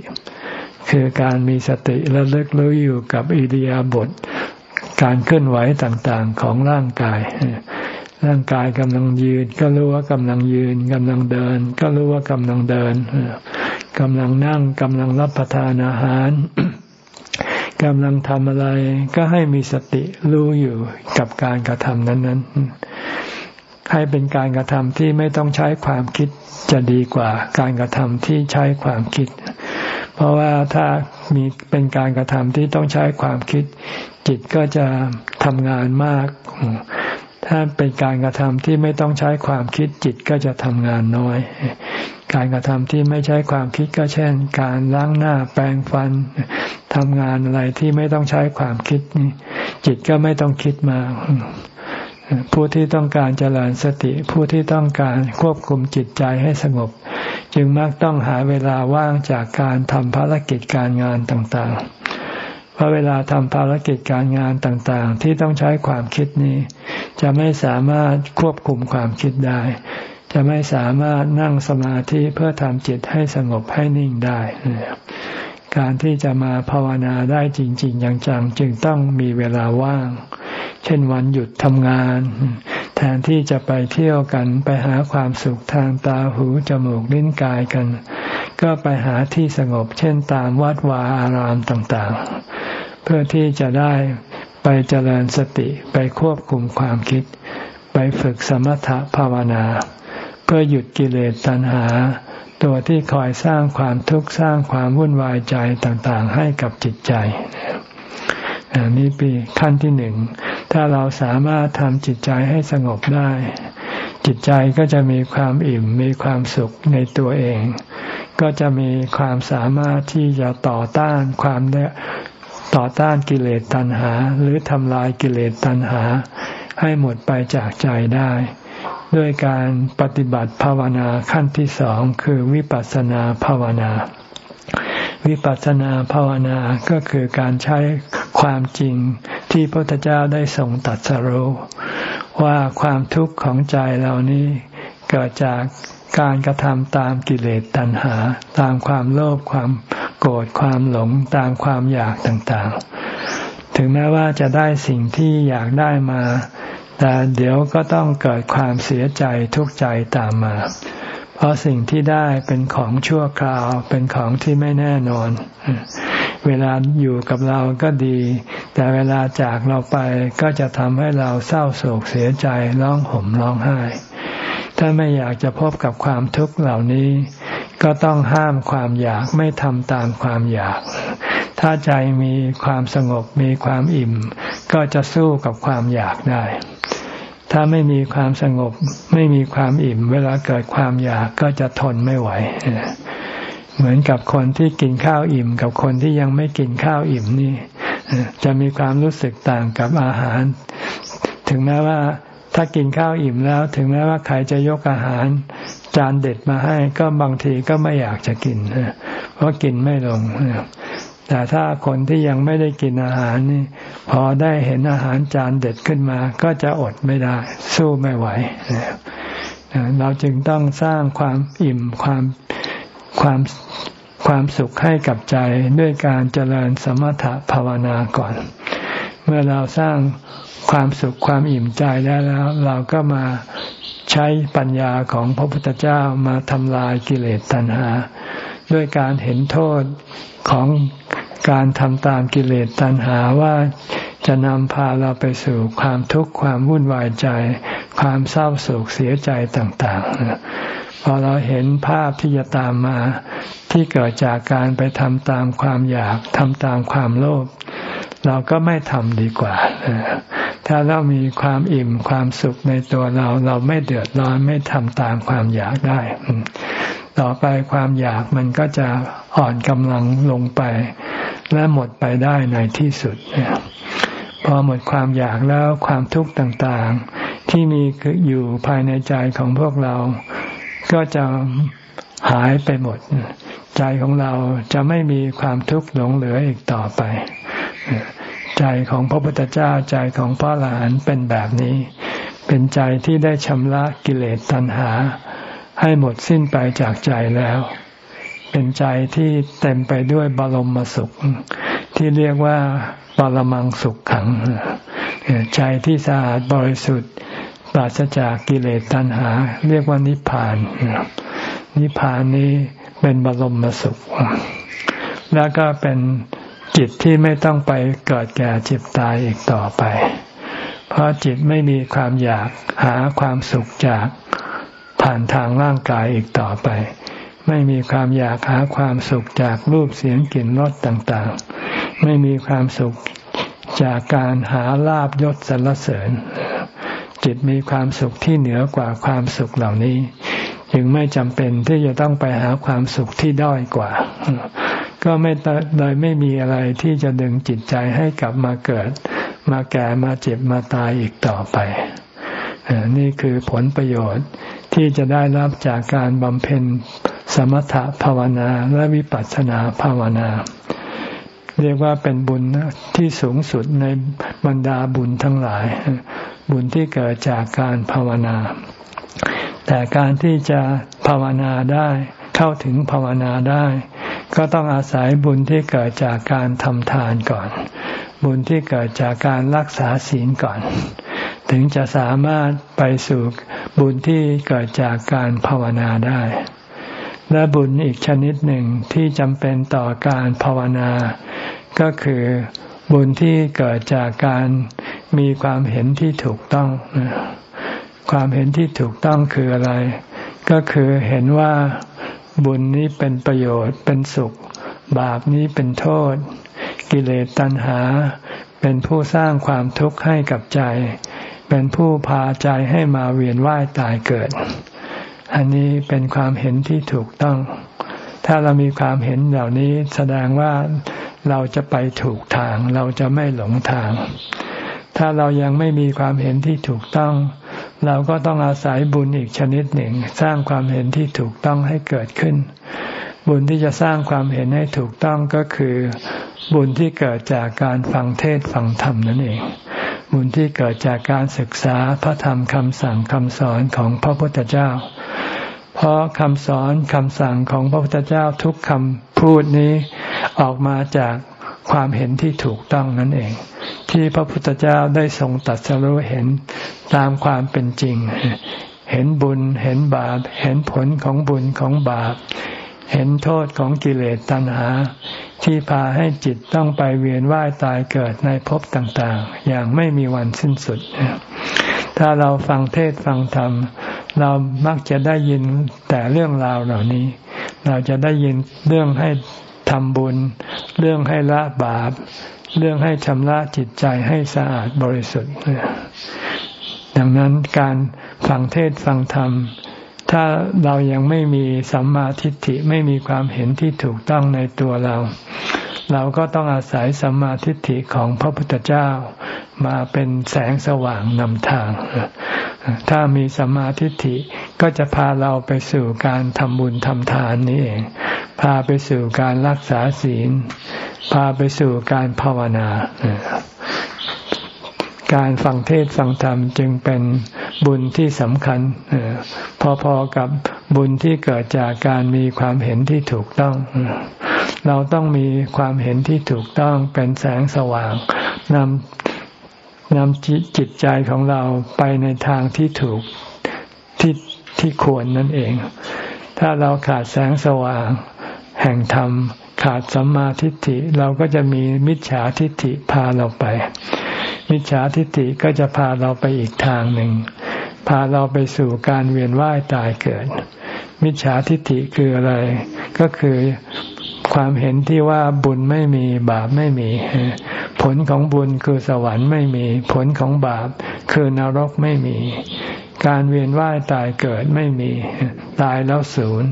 คือการมีสติระลึกรู้อยู่กับอิริยาบถ การเคลื่อนไหวต่างๆของร่างกาย ร่างกายกำลังยืน ก็รู้ว่ากำลังยืนกำลังเดิน ก็รู้ว่ากำลังเดินกำลังนั่งกำลังรับประทานอาหารกำลังทำอะไรก็ให้มีสติรู้อยู่กับการกระทำนั้น ๆ ให้เป็นการกระทำที่ไม่ต้องใช้ความคิดจะดีกว่า การกระทำที่ใช้ความคิด เพราะว่าถ้ามีเป็นการกระทำที่ต้องใช้ความคิด จิตก็จะทำงานมาก ถ้าเป็นการกระทำที่ไม่ต้องใช้ความคิดจิตก็จะทำงานน้อย การกระทำที่ไม่ใช้ความคิดก็เช่น การล้างหน้าแปรงฟันทำงานอะไรที่ไม่ต้องใช้ความคิดนี่จิตก็ไม่ต้องคิดมาผู้ที่ต้องการเจริญสติผู้ที่ต้องการควบคุมจิตใจให้สงบ จึงมักต้องหาเวลาว่างจากการทำภารกิจการงานต่างๆ เพเพราะเวลาทำภารกิจการงานต่างๆ ที่ต้องใช้ความคิดนี้ จะไม่สามารถควบคุมความคิดได้ จะไม่สามารถนั่งสมาธิเพื่อทำจิตให้สงบให้นิ่งได้ การที่จะมาภาวนาได้จริง ๆ อย่างจังจึงต้องมีเวลาว่าง เช่นวันหยุดทำงาน แทนที่จะไปเที่ยวกันไปหาความสุขทางตาหูจมูกลิ้นกายกัน ก็ไปหาที่สงบเช่นตามวัดวาอารามต่างๆ เพื่อที่จะได้ไปเจริญสติไปควบคุมความคิด ไปฝึกสมถภาวนา เพื่อหยุดกิเลสตัณหา ตัวที่คอยสร้างความทุกข์สร้างความวุ่นวายใจต่างๆ ให้กับจิตใจ อันี่เป็นขั้นที่หนึ่ง ถ้าเราสามารถทำจิตใจให้สงบได้ จิตใจก็จะมีความอิ่มมีความสุขในตัวเอง ก็จะมีความสามารถที่จะต่อต้านความต่อต้านกิเลสตัณหา หรือทำลายกิเลสตัณหา ให้หมดไปจากใจได้ ด้วยการปฏิบัติภาวนาขั้นที่สองคือวิปัสสนาภาวนา วิปัสสนาภาวนาก็คือการใช้ความจริงที่พระพุทธเจ้าได้ทรงตัดสรู้ว่าความทุกข์ของใจเรานี้เกิดจากการกระทำตามกิเลสตัณหา ตามความโลภความโกรธความหลงตามความอยากต่างๆ ถึงแม้ว่าจะได้สิ่งที่อยากได้มา แต่เดี๋ยวก็ต้องเกิดความเสียใจทุกข์ใจตามมา เพราะสิ่งที่ได้เป็นของชั่วคราวเป็นของที่ไม่แน่นอน เวลาอยู่กับเราก็ดี แต่เวลาจากเราไปก็จะทำให้เราเศร้าโศกเสียใจร้องห่มร้องไห้ ถ้าไม่อยากจะพบกับความทุกข์เหล่านี้ ก็ต้องห้ามความอยากไม่ทำตามความอยาก ถ้าใจมีความสงบมีความอิ่ม ก็จะสู้กับความอยากได้ ถ้าไม่มีความสงบ ไม่มีความอิ่ม เวลาเกิดความอยากก็จะทนไม่ไหว เหมือนกับคนที่กินข้าวอิ่ม กับคนที่ยังไม่กินข้าวอิ่มนี่จะมีความรู้สึกต่างกับอาหาร ถึงแม้ว่าถ้ากินข้าวอิ่มแล้ว ถึงแม้ว่าใครจะยกอาหาร จานเด็ดมาให้ ก็บางทีก็ไม่อยากจะกินเพราะกินไม่ลง แต่ถ้าคนที่ยังไม่ได้กินอาหารนี่ พอได้เห็นอาหารจานเด็ดขึ้นมา ก็จะอดไม่ได้ สู้ไม่ไหว เราจึงต้องสร้างความอิ่มความความความสุขให้กับใจด้วยการเจริญสมถะภาวนาก่อน เมื่อเราสร้างความสุขความอิ่มใจได้แล้ว เราก็มาใช้ปัญญาของพระพุทธเจ้ามาทำลายกิเลสตัณหา ด้วยการเห็นโทษของ การทำตามกิเลสตัณหาว่าจะนำพาเราไปสู่ความทุกข์ความวุ่นวายใจ ความเศร้าโศกเสียใจต่างๆ พอเราเห็นภาพที่จะตามมา ที่เกิดจากการไปทำตามความอยากทำตามความโลภเราก็ไม่ทำดีกว่า ถ้าเรามีความอิ่มความสุขในตัวเรา เราไม่เดือดร้อนไม่ทำตามความอยากได้ ต่อไปความอยากมันก็จะอ่อนกำลังลงไป และหมดไปได้ในที่สุดพอหมดความอยากแล้วความทุกข์ต่างๆ ที่มีอยู่ภายในใจของพวกเรา ก็จะหายไปหมด ใจของเราจะไม่มีความทุกข์หลงเหลืออีกต่อไป ใจของพระพุทธเจ้าใจของพระหลานเป็นแบบนี้ เป็นใจที่ได้ชำระกิเลสตัณหา ให้หมดสิ้นไปจากใจแล้ว เป็นใจที่เต็มไปด้วยบรมสุข ที่เรียกว่าปรมังสุขขัง ใจที่สะอาดบริสุทธิ์ปราศจากกิเลสตัณหา เรียกว่านิพพาน นิพพานนี้เป็นบรมสุข แล้วก็เป็นจิตที่ไม่ต้องไปเกิดแก่เจ็บตายอีกต่อไป เพราะจิตไม่มีความอยากหาความสุขจาก ผ่านทางร่างกายอีกต่อไป ไม่มีความอยากหาความสุขจากรูปเสียงกลิ่นรสต่างๆ ไม่มีความสุขจากการหาลาบยศสรรเสริญ จิตมีความสุขที่เหนือกว่าความสุขเหล่านี้ จึงไม่จำเป็นที่จะต้องไปหาความสุขที่ด้อยกว่า ก็ไม่เลยไม่มีอะไรที่จะดึงจิตใจให้กลับมาเกิด มาแก่มาเจ็บมาตายอีกต่อไป นี่คือผลประโยชน์ ที่จะได้รับจากการบำเพ็ญสมถะภาวนาและวิปัสสนาภาวนา เรียกว่าเป็นบุญที่สูงสุดในบรรดาบุญทั้งหลาย บุญที่เกิดจากการภาวนา แต่การที่จะภาวนาได้เข้าถึงภาวนาได้ ก็ต้องอาศัยบุญที่เกิดจากการทำทานก่อน บุญที่เกิดจากการรักษาศีลก่อน ถึงจะสามารถไปสู่ บุญที่เกิดจากการภาวนาได้ และบุญอีกชนิดหนึ่งที่จำเป็นต่อการภาวนา ก็คือบุญที่เกิดจากการมีความเห็นที่ถูกต้อง ความเห็นที่ถูกต้องคืออะไร ก็คือเห็นว่าบุญนี้เป็นประโยชน์เป็นสุข บาปนี้เป็นโทษ กิเลสตัณหา เป็นผู้สร้างความทุกข์ให้กับใจ เป็นผู้พาใจให้มาเวียนว่ายตายเกิด อันนี้เป็นความเห็นที่ถูกต้อง ถ้าเรามีความเห็นเหล่านี้แสดงว่าเราจะไปถูกทาง เราจะไม่หลงทาง ถ้าเรายังไม่มีความเห็นที่ถูกต้อง เราก็ต้องอาศัยบุญอีกชนิดหนึ่ง สร้างความเห็นที่ถูกต้องให้เกิดขึ้น บุญที่จะสร้างความเห็นให้ถูกต้องก็คือ บุญที่เกิดจากการฟังเทศฟังธรรมนั่นเอง บุญที่เกิดจากการศึกษาพระธรรมคำสั่งคำสอนของพระพุทธเจ้า เพราะคำสอนคำสั่งของพระพุทธเจ้าทุกคำพูดนี้ออกมาจากความเห็นที่ถูกต้องนั่นเอง ที่พระพุทธเจ้าได้ทรงตัดสรู้เห็นตามความเป็นจริง เห็นบุญเห็นบาป เห็นผลของบุญของบาป เห็นโทษของกิเลสตัณหา ที่พาให้จิตต้องไปเวียนว่ายตายเกิดในภพต่างๆ อย่างไม่มีวันสิ้นสุด ถ้าเราฟังเทศฟังธรรม เรามักจะได้ยินแต่เรื่องราวเหล่านี้ เราจะได้ยินเรื่องให้ทำบุญ เรื่องให้ละบาป เรื่องให้ชำระจิตใจให้สะอาดบริสุทธิ์ ดังนั้นการฟังเทศฟังธรรม ถ้าเรายังไม่มีสัมมาทิฏฐิไม่มีความเห็นที่ถูกต้องในตัวเรา เราก็ต้องอาศัยสัมมาทิฏฐิของพระพุทธเจ้ามาเป็นแสงสว่างนำทาง ถ้ามีสัมมาทิฏฐิก็จะพาเราไปสู่การทำบุญทำทานนี้เอง พาไปสู่การรักษาศีล พาไปสู่การภาวนา การฟังเทศฟังธรรมจึงเป็นบุญที่สำคัญพอๆกับบุญที่เกิดจากการมีความเห็นที่ถูกต้อง เราต้องมีความเห็นที่ถูกต้องเป็นแสงสว่างนำนำจิตใจของเราไปในทางที่ถูกที่ที่ควรนั่นเอง ถ้าเราขาดแสงสว่าง แห่งธรรมขาดสัมมาทิฏฐิเราก็จะมีมิจฉาทิฏฐิพาเราไป มิจฉาทิฏฐิก็จะพาเราไปอีกทางหนึ่ง พาเราไปสู่การเวียนว่ายตายเกิด มิจฉาทิฏฐิคืออะไร ก็คือความเห็นที่ว่าบุญไม่มีบาปไม่มี ผลของบุญคือสวรรค์ไม่มี ผลของบาปคือนรกไม่มี การเวียนว่ายตายเกิดไม่มี ตายแล้วศูนย์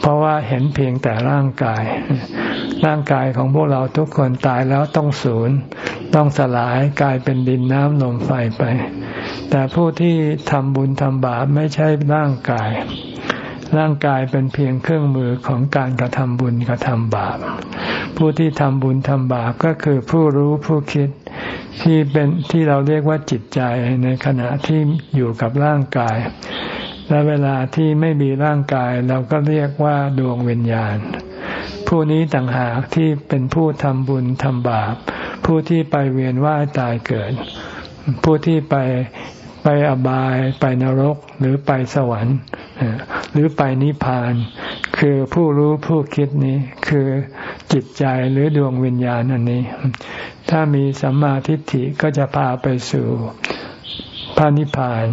เพราะว่าเห็นเพียงแต่ร่างกาย ร่างกายของพวกเราทุกคนตายแล้วต้องศูนย์ต้องสลายกลายเป็นดินน้ำลมไฟไป แต่ผู้ที่ทำบุญทำบาปไม่ใช่ร่างกาย ร่างกายเป็นเพียงเครื่องมือของการกระทำบุญกระทำบาป ผู้ที่ทำบุญทำบาปก็คือผู้รู้ผู้คิดที่เป็นที่เราเรียกว่าจิตใจในขณะที่อยู่กับร่างกาย และเวลาที่ไม่มีร่างกายเราก็เรียกว่าดวงวิญญาณ ผู้นี้ต่างหากที่เป็นผู้ทำบุญทำบาป ผู้ที่ไปเวียนว่ายตายเกิด ผู้ที่ไปไปอบายไปนรกหรือไปสวรรค์ หรือไปนิพพาน คือผู้รู้ผู้คิดนี้คือจิตใจหรือดวงวิญญาณอันนี้ ถ้ามีสัมมาทิฏฐิก็จะพาไปสู่พระนิพพาน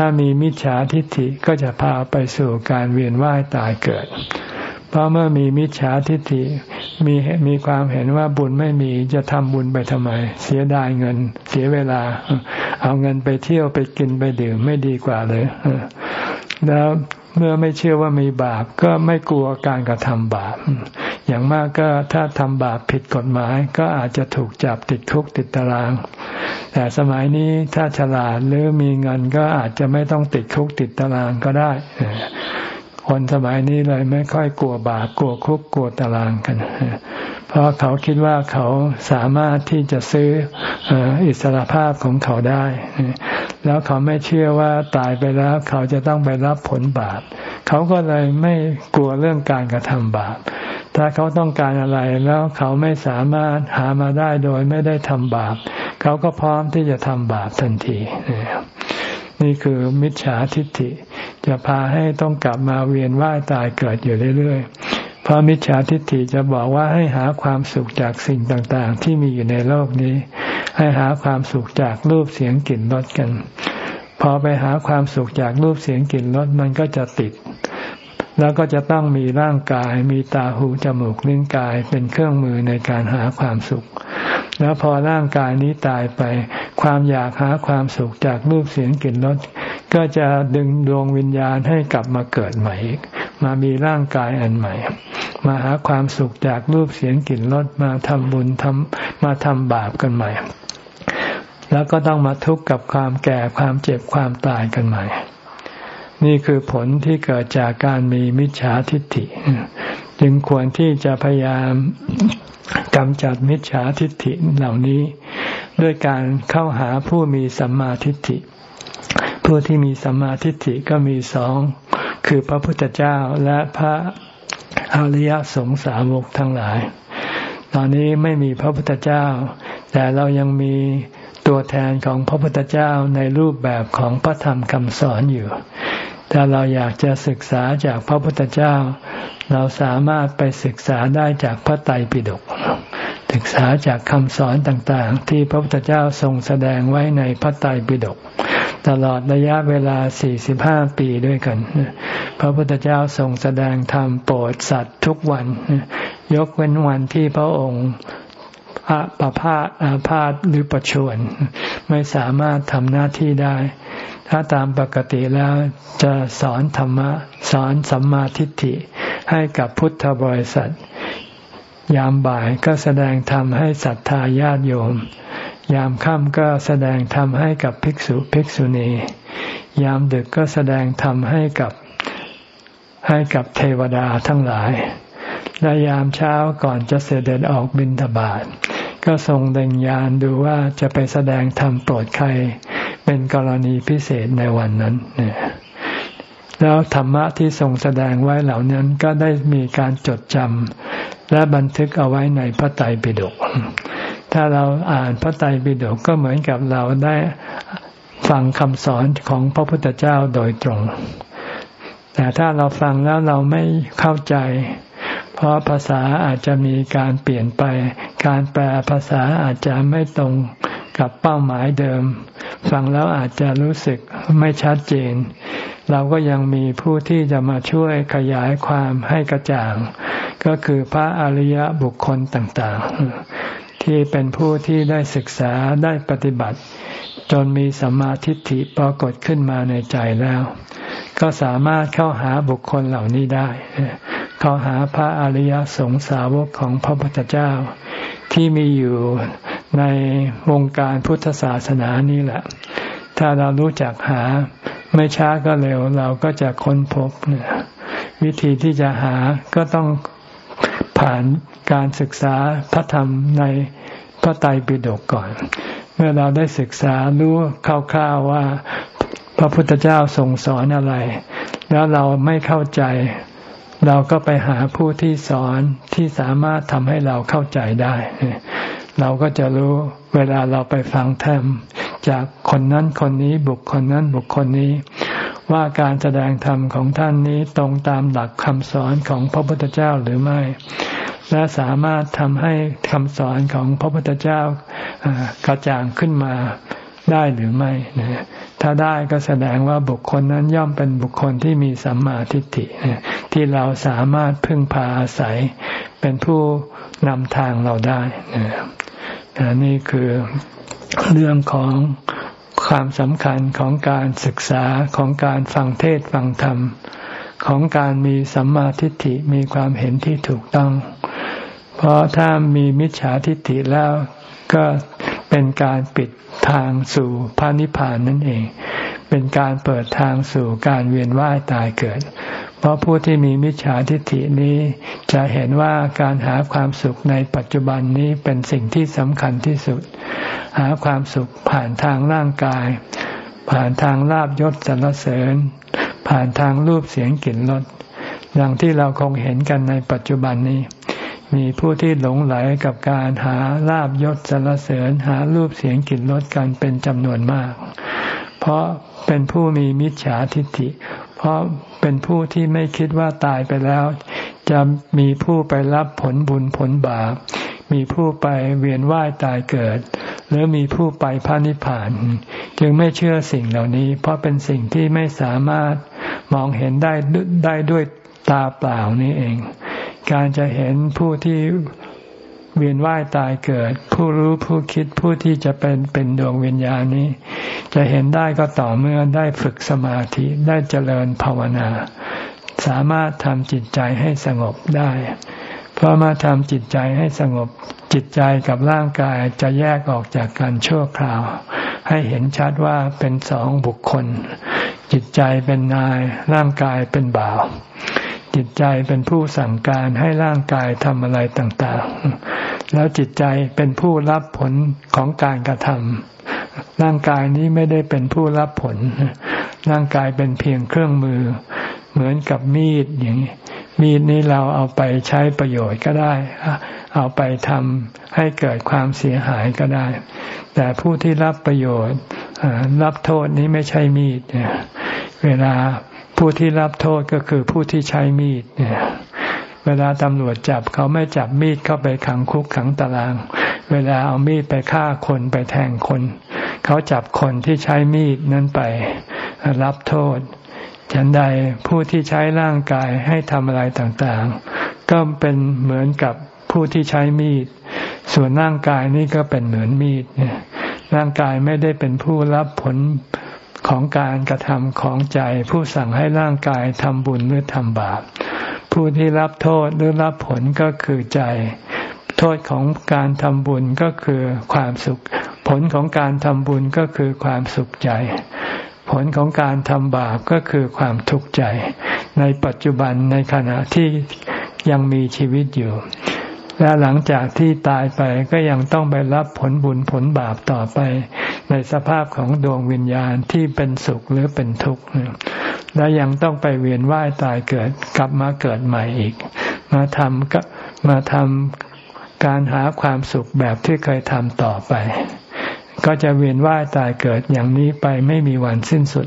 ถ้ามีมิจฉาทิฏฐิก็จะพาไปสู่การเวียนว่ายตายเกิด เพราะเมื่อมีมิจฉาทิฏฐิมีมีความเห็นว่าบุญไม่มีจะทำบุญไปทำไม เสียดายเงิน เสียเวลา เอาเงินไปเที่ยวไปกินไปดื่มไม่ดีกว่าเลยแล้วเมื่อไม่เชื่อว่ามีบาปก็ไม่กลัวการกระทำบาป อย่างมากก็ถ้าทำบาปผิดกฎหมาย ก็อาจจะถูกจับติดคุกติดตาราง แต่สมัยนี้ถ้าฉลาดหรือมีเงินก็อาจจะไม่ต้องติดคุกติดตารางก็ได้ คนสมัยนี้เลยไม่ค่อยกลัวบาปกลัวคุกกลัวตารางกัน เพราะเขาคิดว่าเขาสามารถที่จะซื้ออิสรภาพของเขาได้ แล้วเขาไม่เชื่อว่าตายไปแล้ว เขาจะต้องไปรับผลบาป เขาก็เลยไม่กลัวเรื่องการกระทำบาป ถ้าเขาต้องการอะไรแล้วเขาไม่สามารถหามาได้โดยไม่ได้ทำบาป เขาก็พร้อมที่จะทำบาปทันทีนี่คือมิจฉาทิฏฐิ จะพาให้ต้องกลับมาเวียนว่ายตายเกิดอยู่เรื่อยๆ เพราะมิจฉาทิฏฐิจะบอกว่าให้หาความสุขจากสิ่งต่างๆ ที่มีอยู่ในโลกนี้ ให้หาความสุขจากรูปเสียงกลิ่นรสกัน พอไปหาความสุขจากรูปเสียงกลิ่นรสมันก็จะติด แล้วก็จะต้องมีร่างกาย มีตาหูจมูกลิ้นกายเป็นเครื่องมือในการหาความสุข แล้วพอร่างกายนี้ตายไป ความอยากหาความสุขจากรูปเสียงกลิ่นรสก็จะดึงดวงวิญญาณให้กลับมาเกิดใหม่อีกมามีร่างกายอันใหม่ มาหาความสุขจากรูปเสียงกลิ่นรสมาทำบุญทำมาทำบาปกันใหม่ แล้วก็ต้องมาทุกข์กับความแก่ความเจ็บความตายกันใหม่ นี่คือผลที่เกิดจากการมีมิจฉาทิฏฐิ จึงควรที่จะพยายามกำจัดมิจฉาทิฏฐิเหล่านี้ ด้วยการเข้าหาผู้มีสัมมาทิฏฐิ ผู้ที่มีสัมมาทิฏฐิก็มีสอง คือพระพุทธเจ้าและพระอริยสงสาวกทั้งหลาย ตอนนี้ไม่มีพระพุทธเจ้า แต่เรายังมีตัวแทนของพระพุทธเจ้าในรูปแบบของพระธรรมคำสอนอยู่ ถ้าเราอยากจะศึกษาจากพระพุทธเจ้า เราสามารถไปศึกษาได้จากพระไตรปิฎกศึกษาจากคำสอนต่างๆ ที่พระพุทธเจ้าทรงแสดงไว้ในพระไตรปิฎกตลอดระยะเวลา 45 ปีด้วยกัน พระพุทธเจ้าทรงแสดงธรรมโปรดสัตว์ทุกวัน ยกเว้นวันที่พระองค์อาปพาตอาพาธหรือประชวน ไม่สามารถทำหน้าที่ได้ ถ้าตามปกติแล้วจะสอนธรรมะ สอนสัมมาทิฏฐิให้กับพุทธบริษัท ยามบ่ายก็แสดงธรรมให้ศรัทธาญาติโยม ยามค่ำก็แสดงธรรมให้กับภิกษุภิกษุณี ยามดึกก็แสดงธรรมให้กับให้กับเทวดาทั้งหลายและยามเช้าก่อนจะเสด็จออกบิณฑบาตก็ทรงเด่งยานดูว่าจะไปแสดงธรรมโปรดใคร เป็นกรณีพิเศษในวันนั้นเนี่ยแล้วธรรมะที่ทรงแสดงไว้เหล่านั้นก็ได้มีการจดจำและบันทึกเอาไว้ในพระไตรปิฎกถ้าเราอ่านพระไตรปิฎกก็เหมือนกับเราได้ฟังคำสอนของพระพุทธเจ้าโดยตรง แต่ถ้าเราฟังแล้วเราไม่เข้าใจ เพราะภาษาอาจจะมีการเปลี่ยนไป การแปลภาษาอาจจะไม่ตรง กับเป้าหมายเดิม ฟังแล้วอาจจะรู้สึกไม่ชัดเจน เราก็ยังมีผู้ที่จะมาช่วยขยายความให้กระจ่าง ก็คือพระอริยบุคคลต่างๆ ที่เป็นผู้ที่ได้ศึกษาได้ปฏิบัติ จนมีสัมมาทิฏฐิปรากฏขึ้นมาในใจแล้ว ก็สามารถเข้าหาบุคคลเหล่านี้ได้ เข้าหาพระอริยสงสาวกของพระพุทธเจ้าที่มีอยู่ ในวงการพุทธศาสนานี้แหละ ถ้าเรารู้จักหาไม่ช้าก็เร็วเราก็จะค้นพบเนี่ยวิธีที่จะหาก็ต้องผ่านการศึกษาพระธรรมในพระไตรปิฎกก่อน เมื่อเราได้ศึกษารู้คร่าวๆว่าพระพุทธเจ้าทรงสอนอะไร แล้วเราไม่เข้าใจ เราก็ไปหาผู้ที่สอนที่สามารถทำให้เราเข้าใจได้ เราก็จะรู้เวลาเราไปฟังธรรมจากคนนั้นคนนี้บุคคลนั้นบุคคลนี้ ว่าการแสดงธรรมของท่านนี้ตรงตามหลักคำสอนของพระพุทธเจ้าหรือไม่ และสามารถทำให้คำสอนของพระพุทธเจ้ากระจ่างขึ้นมาได้หรือไม่นะ ถ้าได้ก็แสดงว่าบุคคลนั้นย่อมเป็นบุคคลที่มีสัมมาทิฏฐิที่เราสามารถพึ่งพาอาศัย เป็นผู้นำทางเราได้นี่คือเรื่องของความสำคัญของการศึกษาของการฟังเทศฟังธรรม ของการมีสัมมาทิฏฐิมีความเห็นที่ถูกต้อง เพราะถ้ามีมิจฉาทิฏฐิแล้วก็ เป็นการปิดทางสู่พระนิพพานนั่นเอง เป็นการเปิดทางสู่การเวียนว่ายตายเกิดเพเพราะผู้ที่มีมิจฉาทิฏฐินี้ จะเห็นว่าการหาความสุขในปัจจุบันนี้เป็นสิ่งที่สำคัญที่สุด หาความสุขผ่านทางร่างกาย ผ่านทางลาบยศสรรเสริญ ผ่านทางรูปเสียงกลิ่นรสอย่างที่เราคงเห็นกันในปัจจุบันนี้ มีผู้ที่หลงไหลกับการหาลาบยศสรรเสริญหารูปเสียงกลิ่นรสกันเป็นจำนวนมาก เพราะเป็นผู้มีมิจฉาทิฏฐิ เพราะเป็นผู้ที่ไม่คิดว่าตายไปแล้ว จะมีผู้ไปรับผลบุญผลบาป มีผู้ไปเวียนว่ายตายเกิด หรือมีผู้ไปพระนิพพาน จึงไม่เชื่อสิ่งเหล่านี้ เพราะเป็นสิ่งที่ไม่สามารถมองเห็นได้ได้ด้วยตาเปล่านี้เอง การจะเห็นผู้ที่เวียนว่ายตายเกิด ผู้รู้ผู้คิดผู้ที่จะเป็นเป็นดวงวิญญาณนี้ จะเห็นได้ก็ต่อเมื่อได้ฝึกสมาธิได้เจริญภาวนา สามารถทำจิตใจให้สงบได้ เพราะมาทำจิตใจให้สงบจิตใจกับร่างกายจะแยกออกจากกันชั่วคราว ให้เห็นชัดว่าเป็นสองบุคคล จิตใจเป็นนายร่างกายเป็นบ่าว จิตใจเป็นผู้สั่งการให้ร่างกายทำอะไรต่างๆ แล้วจิตใจเป็นผู้รับผลของการกระทำร่างกายนี้ไม่ได้เป็นผู้รับผล ร่างกายเป็นเพียงเครื่องมือ เหมือนกับมีดอย่างนี้มีดนี้เราเอาไปใช้ประโยชน์ก็ได้ เอาไปทำให้เกิดความเสียหายก็ได้ แต่ผู้ที่รับประโยชน์รับโทษนี้ไม่ใช่มีดเวลา ผู้ที่รับโทษก็คือผู้ที่ใช้มีดเนี่ยเวลาตำรวจจับเขาไม่จับมีดเข้าไปขังคุกขังตาราง เวลาเอามีดไปฆ่าคนไปแทงคน เขาจับคนที่ใช้มีดนั้นไปรับโทษ ฉันใดผู้ที่ใช้ร่างกายให้ทำอะไรต่างๆ ก็เป็นเหมือนกับผู้ที่ใช้มีด ส่วนร่างกายนี่ก็เป็นเหมือนมีดเนี่ยร่างกายไม่ได้เป็นผู้รับผล ของการกระทำของใจ ผู้สั่งให้ร่างกายทำบุญหรือทำบาป ผู้ที่รับโทษหรือรับผลก็คือใจ โทษของการทำบุญก็คือความสุข ผลของการทำบุญก็คือความสุขใจ ผลของการทำบาปก็คือความทุกข์ใจ ในปัจจุบันในขณะที่ยังมีชีวิตอยู่ และหลังจากที่ตายไปก็ยังต้องไปรับผลบุญผลบาปต่อไป ในสภาพของดวงวิญญาณที่เป็นสุขหรือเป็นทุกข์และยังต้องไปเวียนว่ายตายเกิดกลับมาเกิดใหม่อีก มาทำก็มาทำการหาความสุขแบบที่เคยทำต่อไป ก็จะเวียนว่ายตายเกิดอย่างนี้ไปไม่มีวันสิ้นสุด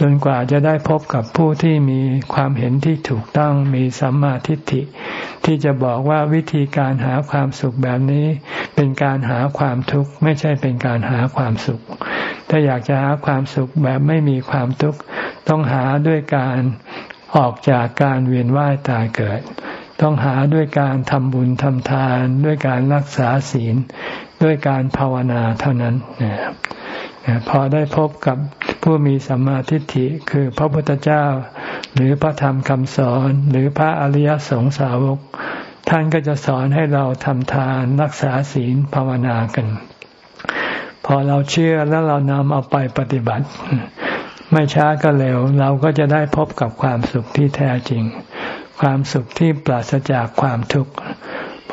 จนกว่าจะได้พบกับผู้ที่มีความเห็นที่ถูกต้องมีสัมมาทิฏฐิ ที่จะบอกว่าวิธีการหาความสุขแบบนี้ เป็นการหาความทุกข์ไม่ใช่เป็นการหาความสุข ถ้าอยากจะหาความสุขแบบไม่มีความทุกข์ต้องหาด้วยการออกจากการเวียนว่ายตายเกิด ต้องหาด้วยการทำบุญทำทาน ด้วยการรักษาศีล ด้วยการภาวนาเท่านั้น พอได้พบกับ ผู้มีสัมมาทิฏฐิคือพระพุทธเจ้า หรือพระธรรมคำสอนหรือพระอริยสงสาวก ท่านก็จะสอนให้เราทำทานรักษาศีลภาวนากัน พอเราเชื่อแล้วเรานำเอาไปปฏิบัติ ไม่ช้าก็เร็ว เราก็จะได้พบกับความสุขที่แท้จริง ความสุขที่ปราศจากความทุกข์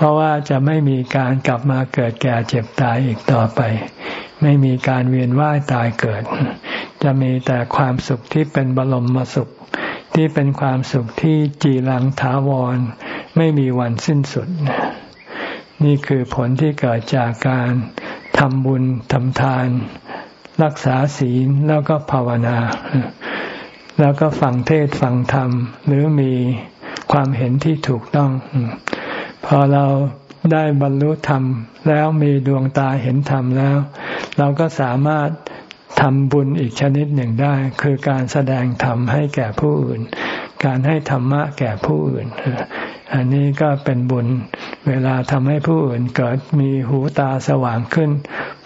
ราะว่าจะไม่มีการกลับมาเกิดแก่เจ็บตายอีกต่อไป ไม่มีการเวียนว่ายตายเกิด จะมีแต่ความสุขที่เป็นบรมมาสุข ที่เป็นความสุขที่จีรังถาวร ไม่มีวันสิ้นสุด นี่คือผลที่เกิดจากการทำบุญทำทาน รักษาศีลแล้วก็ภาวนา แล้วก็ฟังเทศฟังธรรม หรือมีความเห็นที่ถูกต้อง พอเราได้บรรลุธรรม แล้วมีดวงตาเห็นธรรมแล้ว เราก็สามารถทำบุญอีกชนิดหนึ่งได้ คือการแสดงธรรมให้แก่ผู้อื่น การให้ธรรมะแก่ผู้อื่น อันนี้ก็เป็นบุญเวลาทำให้ผู้อื่นเกิดมีหูตาสว่างขึ้น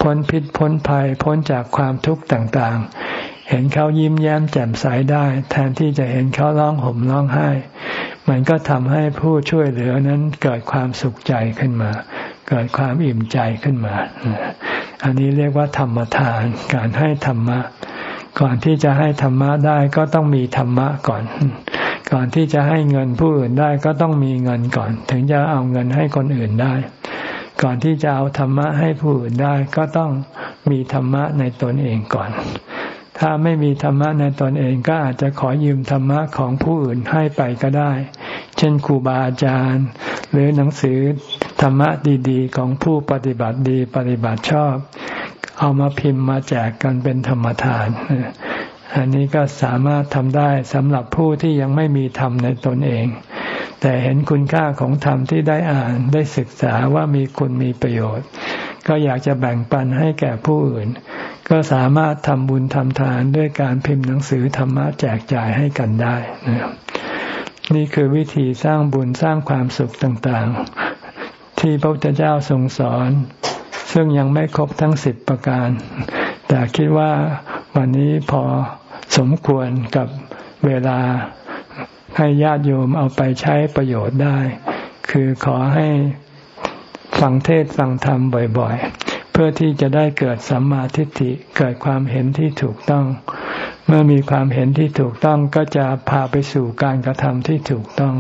พ้นพิษพ้นภัยพ้นจากความทุกข์ต่างๆ เห็นเขายิ้มแย้มแจ่มใสได้ แทนที่จะเห็นเขาร้องห่มร้องไห้ มันก็ทำให้ผู้ช่วยเหลือนั้นเกิดความสุขใจขึ้นมา เกิดความอิ่มใจขึ้นมา อันนี้เรียกว่าธรรมทาน การให้ธรรมะ ก่อนที่จะให้ธรรมะได้ก็ต้องมีธรรมะก่อน ก่อนที่จะให้เงินผู้อื่นได้ก็ต้องมีเงินก่อน ถึงจะเอาเงินให้คนอื่นได้ก่อนที่จะเอาธรรมะให้ผู้อื่นได้ก็ต้องมีธรรมะในตนเองก่อน ถ้าไม่มีธรรมะในตนเองก็อาจจะขอยืมธรรมะของผู้อื่นให้ไปก็ได้ เช่นครูบาอาจารย์ หรือหนังสือธรรมะดีๆ ของผู้ปฏิบัติดีปฏิบัติชอบ เอามาพิมพ์มาแจกกันเป็นธรรมทาน อันนี้ก็สามารถทำได้สำหรับผู้ที่ยังไม่มีธรรมในตนเอง แต่เห็นคุณค่าของธรรมที่ได้อ่านได้ศึกษาว่ามีคุณมีประโยชน์ ก็อยากจะแบ่งปันให้แก่ผู้อื่น ก็สามารถทำบุญทำทานด้วยการพิมพ์หนังสือธรรมะแจกจ่ายให้กันได้นะนี่คือวิธีสร้างบุญสร้างความสุขต่างๆ ที่พระพุทธเจ้าทรงสอน ซึ่งยังไม่ครบทั้งสิบประการ แต่คิดว่าวันนี้พอสมควรกับเวลาให้ญาติโยมเอาไปใช้ประโยชน์ได้ คือขอให้ฟังเทศฟังธรรมบ่อยๆ เพื่อที่จะได้เกิดสัมมาทิฏฐิเกิดความเห็นที่ถูกต้อง เมื่อมีความเห็นที่ถูกต้องก็จะพาไปสู่การกระทำที่ถูกต้อง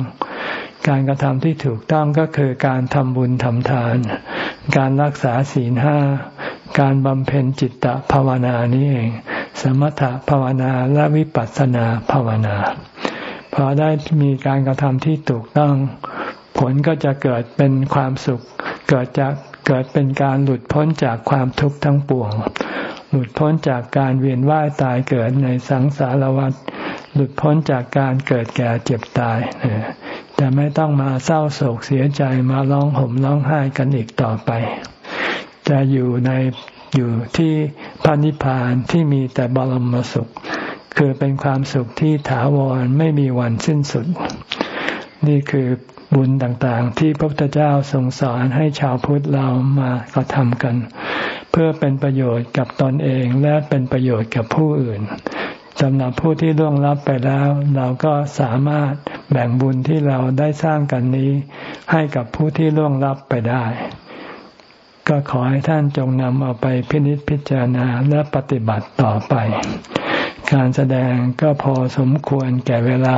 การกระทำที่ถูกต้องก็คือการทำบุญทำทาน การรักษาศีลห้าการบำเพ็ญจิตตภาวนานี้เอง สมถภาวนาและวิปัสสนาภาวนาพอได้มีการกระทำที่ถูกต้อง ผลก็จะเกิดเป็นความสุข เกิดจาก เกิดเป็นการหลุดพ้นจากความทุกข์ทั้งปวง หลุดพ้นจากการเวียนว่ายตายเกิดในสังสารวัฏหลุดพ้นจากการเกิดแก่เจ็บตายจะไม่ต้องมาเศร้าโศกเสียใจมาร้องห่มร้องไห้กันอีกต่อไป จะอยู่ในอยู่ที่พระนิพพานที่มีแต่บรมสุข คือเป็นความสุขที่ถาวรไม่มีวันสิ้นสุด นี่คือ บุญต่างๆ ที่พระพุทธเจ้าทรงสอนให้ชาวพุทธเรามากระทำกัน เพื่อเป็นประโยชน์กับตนเองและเป็นประโยชน์กับผู้อื่นสำหรับผู้ที่ล่วงลับไปแล้ว เราก็สามารถแบ่งบุญที่เราได้สร้างกันนี้ ให้กับผู้ที่ล่วงลับไปได้ ก็ขอให้ท่านจงนำเอาไปพินิจพิจารณาและปฏิบัติต่อไป การแสดงก็พอสมควรแก่เวลา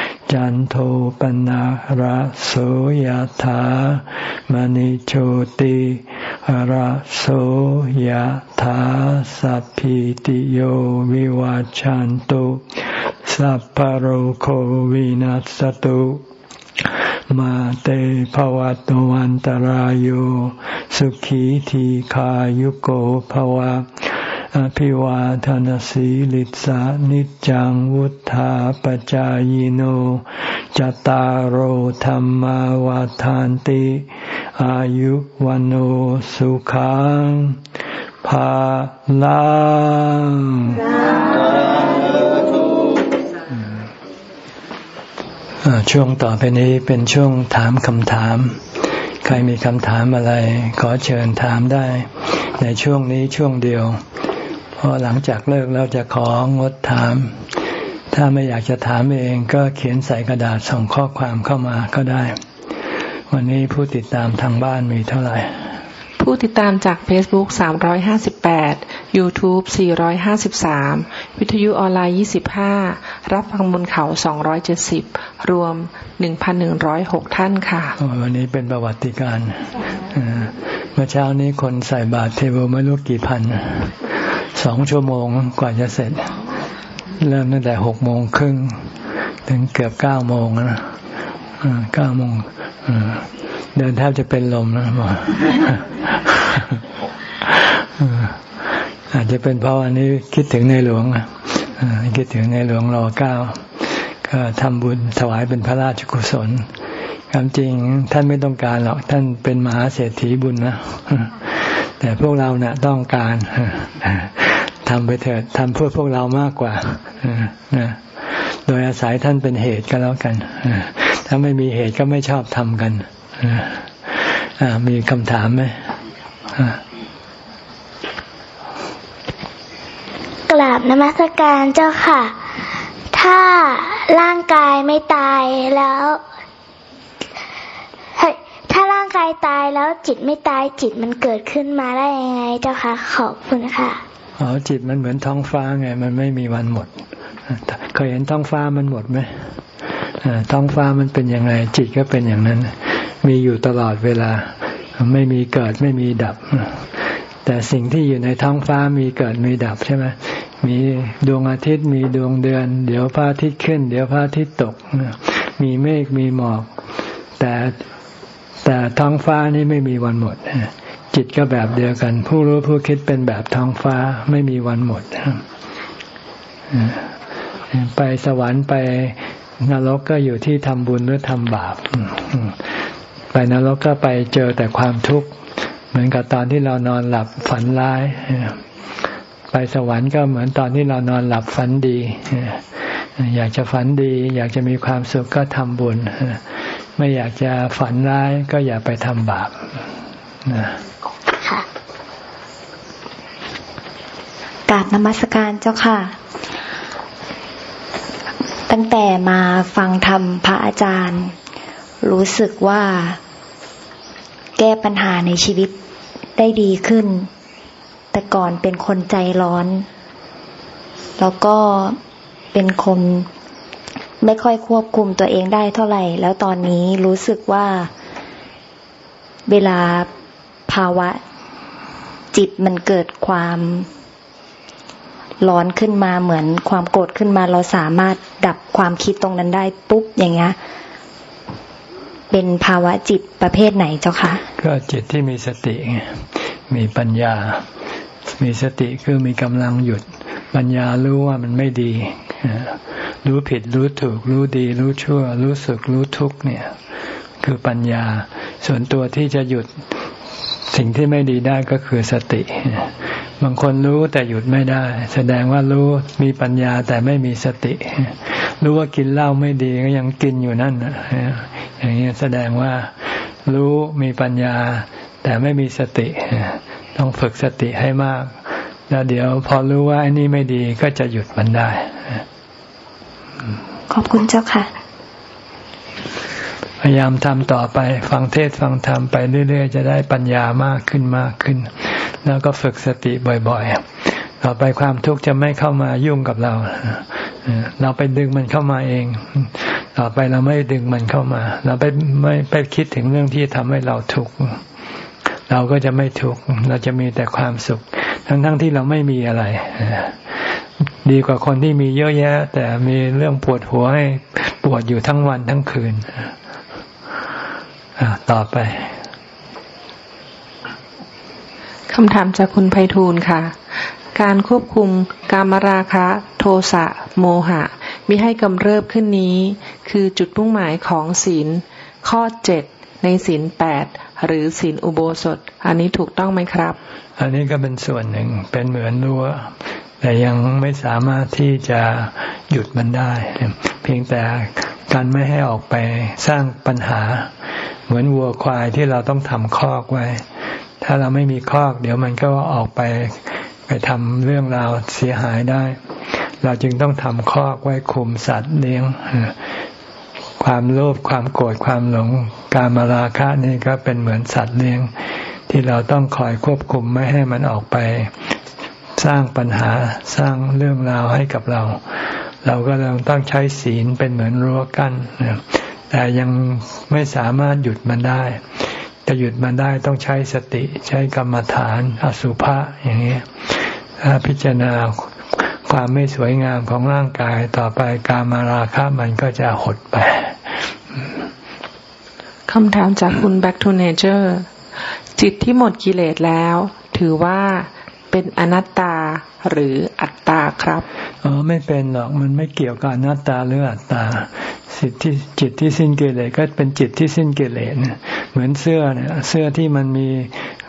จันโทปนะระโสยธามณิโชติระโสยธาสัพพิติโยวิวาจันตุสัพพโรโควินัสตุมาเตภวัตวันตารโยสุขีทีขายุโกภวะ อภิวาทานสีลิสานิจังวุธาปจายโนจตารโหธรรมวาทานติ อายุวันโอสุขังภาลังช่วงต่อไปนี้เป็นช่วงถามคำถาม ใครมีคำถามอะไร ขอเชิญถามได้ ในช่วงนี้ช่วงเดียว พอหลังจากเลิกเราจะของดถาม ถ้าไม่อยากจะถามเองก็เขียนใส่กระดาษส่งข้อความเข้ามาก็ได้ วันนี้ผู้ติดตามทางบ้านมีเท่าไหร่ ผู้ติดตามจาก Facebook 358 YouTube 453 วิทยุออนไลน์ 25 รับฟังบนเขา 270 รวม 1,106 ท่านค่ะ วันนี้เป็นประวัติการเมื่อเช้านี้คนใส่บาตรเทวไม่รู้กี่พัน สองชั่วโมงกว่าจะเสร็จ เริ่มตั้งแต่หกโมงครึ่งถึงเกือบเก้าโมงนะเก้าโมงเดินแทบจะเป็นลมนะบอกอาจจะเป็นเพราะอันนี้คิดถึงในหลวงคิดถึงในหลวงรอเก้าก็ทำบุญถวายเป็นพระราชกุศลความจริงท่านไม่ต้องการหรอกท่านเป็นมหาเศรษฐีบุญนะแต่พวกเราเนะ่ยต้องการ ทำไปเถิดทำเพื่อพวกเรามากกว่าโดยอาศัยท่านเป็นเหตุก็แล้วกันถ้าไม่มีเหตุก็ไม่ชอบทำกันมีคำถามไหมกราบนมัสการเจ้าค่ะ ถ้าร่างกายไม่ตายแล้วถ้าร่างกายตายแล้วจิตไม่ตายจิตมันเกิดขึ้นมาได้ยังไงเจ้าค่ะขอบคุณค่ะ อ๋อจิตมันเหมือนท้องฟ้าไง มันไม่มีวันหมดเคยเห็นท้องฟ้ามันหมดไหมท้องฟ้ามันเป็นยังไง จิตก็เป็นอย่างนั้น มีอยู่ตลอดเวลา ไม่มีเกิดไม่มีดับ แต่สิ่งที่อยู่ในท้องฟ้ามีเกิดมีดับใช่ไหมมีดวงอาทิตย์มีดวงเดือน เดี๋ยวพระอาทิตย์ขึ้น เดี๋ยวพระอาทิตย์ตก มีเมฆมีหมอก แต่แต่ท้องฟ้านี่ไม่มีวันหมด จิตก็แบบเดียวกัน ผู้รู้ผู้คิดเป็นแบบท้องฟ้าไม่มีวันหมดไปสวรรค์ไปนรกก็อยู่ที่ทำบุญหรือทำบาปไปนรกก็ไปเจอแต่ความทุกข์ เหมือนกับตอนที่เรานอนหลับฝันร้ายไปสวรรค์ก็เหมือนตอนที่เรานอนหลับฝันดี อยากจะฝันดี อยากจะมีความสุขก็ทำบุญ ไม่อยากจะฝันร้ายก็อย่าไปทำบาป นะกราบนมัสการเจ้าค่ะ ตั้งแต่มาฟังธรรมพระอาจารย์ รู้สึกว่าแก้ปัญหาในชีวิตได้ดีขึ้น แต่ก่อนเป็นคนใจร้อน แล้วก็เป็นคนไม่ค่อยควบคุมตัวเองได้เท่าไหร่ แล้วตอนนี้รู้สึกว่าเวลา ภาวะ จิตมันเกิดความร้อนขึ้นมาเหมือนความโกรธขึ้นมา เราสามารถดับความคิดตรงนั้นได้ปุ๊บอย่างเงี้ยเป็นภาวะจิตประเภทไหนเจ้าคะก็จิตที่มีสติมีปัญญา มีสติคือมีกำลังหยุด ปัญญารู้ว่ามันไม่ดี รู้ผิดรู้ถูก รู้ดี รู้ชั่ว รู้สุขรู้ทุกเนี่ย คือปัญญา ส่วนตัวที่จะหยุด สิ่งที่ไม่ดีได้ก็คือสติ บางคนรู้แต่หยุดไม่ได้ แสดงว่ารู้มีปัญญาแต่ไม่มีสติ รู้ว่ากินเหล้าไม่ดีก็ยังกินอยู่นั่นอย่างนี้แสดงว่ารู้มีปัญญา แต่ไม่มีสติ ต้องฝึกสติให้มาก แล้วเดี๋ยวพอรู้ว่าไอ้นี่ไม่ดีก็จะหยุดมันได้ ขอบคุณเจ้าค่ะ พยายามทำต่อไป ฟังเทศฟังธรรมไปเรื่อย ๆ จะได้ปัญญามากขึ้นมากขึ้น แล้วก็ฝึกสติบ่อยๆ ต่อไปความทุกข์จะไม่เข้ามายุ่งกับเรา เราไปดึงมันเข้ามาเอง ต่อไปเราไม่ดึงมันเข้ามา เราไปไม่ไปคิดถึงเรื่องที่ทำให้เราทุกข์เราก็จะไม่ทุกข์เราจะมีแต่ความสุข ทั้งๆทที่เราไม่มีอะไรดีกว่าคนที่มีเยอะแยะ แต่มีเรื่องปวดหัวให้ปวดอยู่ทั้งวันทั้งคืน ต่อไปคำถามจากคุณไพฑูรย์ค่ะ การควบคุมกามราคะ โทสะโมหะ มิให้กำเริบขึ้นนี้ คือจุดมุ่งหมายของศีล ข้อเจ็ดในศีลแปดหรือศีลอุโบสถ อันนี้ถูกต้องไหมครับ อันนี้ก็เป็นส่วนหนึ่งเป็นเหมือนรั้วแต่ยังไม่สามารถที่จะหยุดมันได้ เพียงแต่การไม่ให้ออกไปสร้างปัญหา เหมือนวัวควายที่เราต้องทำคอกไว้ ถ้าเราไม่มีคอก เดี๋ยวมันก็ออกไปไปทำเรื่องราวเสียหายได้ เราจึงต้องทำคอกไว้คุมสัตว์เลี้ยง ความโลภความโกรธความหลงการมาราคะนี่ก็เป็นเหมือนสัตว์เลี้ยง ที่เราต้องคอยควบคุมไม่ให้มันออกไป สร้างปัญหาสร้างเรื่องราวให้กับเรา เราก็ต้องต้องใช้ศีลเป็นเหมือนรั้วกั้น แต่ยังไม่สามารถหยุดมันได้จะหยุดมันได้ต้องใช้สติใช้กรรมฐาน อสุภะอย่างนี้ถ้าพิจารณาความไม่สวยงามของร่างกายต่อไปการมาราคะมันก็จะหดไปคำถามจากคุณ back to nature จิตที่หมดกิเลสแล้ว ถือว่าเป็นอนัตตา หรืออัตตาครับอ๋อไม่เป็นหรอกมันไม่เกี่ยวกับหน้าตาหรืออัตตาสิทธิจิตที่สิ้นกิเลสก็เป็นจิตที่สิ้นกิเลสเหมือนเสื้อเนี่ยเสื้อที่มันมี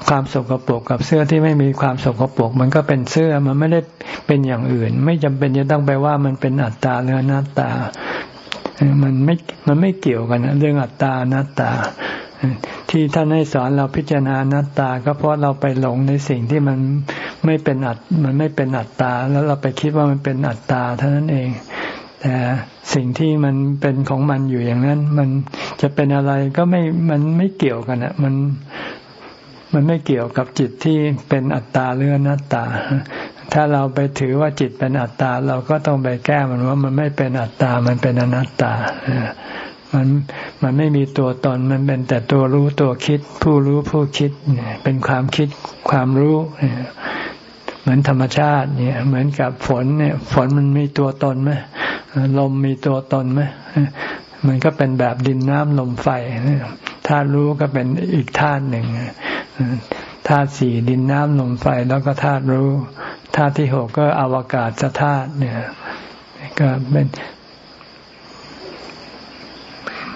ความสกปรกกับเสื้อที่ไม่มีความสกปรกมันก็เป็นเสื้อมันไม่ได้เป็นอย่างอื่น ไม่จำเป็นจะต้องไปว่ามันเป็นอัตตาหรือหน้าตา มันไม่มันไม่เกี่ยวกันนะเรื่องอัตตาหน้าตาที่ท่านให้สอนเราพิจารณานัตตา ก็เพราะเราไปหลงในสิ่งที่มัน ไม่เป็นอัตมันไม่เป็นอัตตา แล้วเราไปคิดว่ามันเป็นอัตตาเท่านั้นเอง แต่สิ่งที่มันเป็นของมันอยู่อย่างนั้น มันจะเป็นอะไรก็ไม่มันไม่เกี่ยวกันอะมันมันไม่เกี่ยวกับจิตที่เป็นอัตตาหรืออนัตตา ถ้าเราไปถือว่าจิตเป็นอัตตา เราก็ต้องไปแก้มันว่ามันไม่เป็นอัตตา มันเป็นอนัตตา มันมันไม่มีตัวตน มันเป็นแต่ตัวรู้ตัวคิด ผู้รู้ผู้คิด เป็นความคิดความรู้ เหมือนธรรมชาติเนี่ย เหมือนกับฝนเนี่ย ฝนมันมีตัวตนไหมลมมีตัวตนไหมมันก็เป็นแบบดินน้ำลมไฟธาตุรู้ก็เป็นอีกธาตุหนึ่งธาตุสี่ดินน้ำลมไฟแล้วก็ธาตุรู้ธาตุที่หกก็อวกาศธาตุเนี่ย ก็เป็น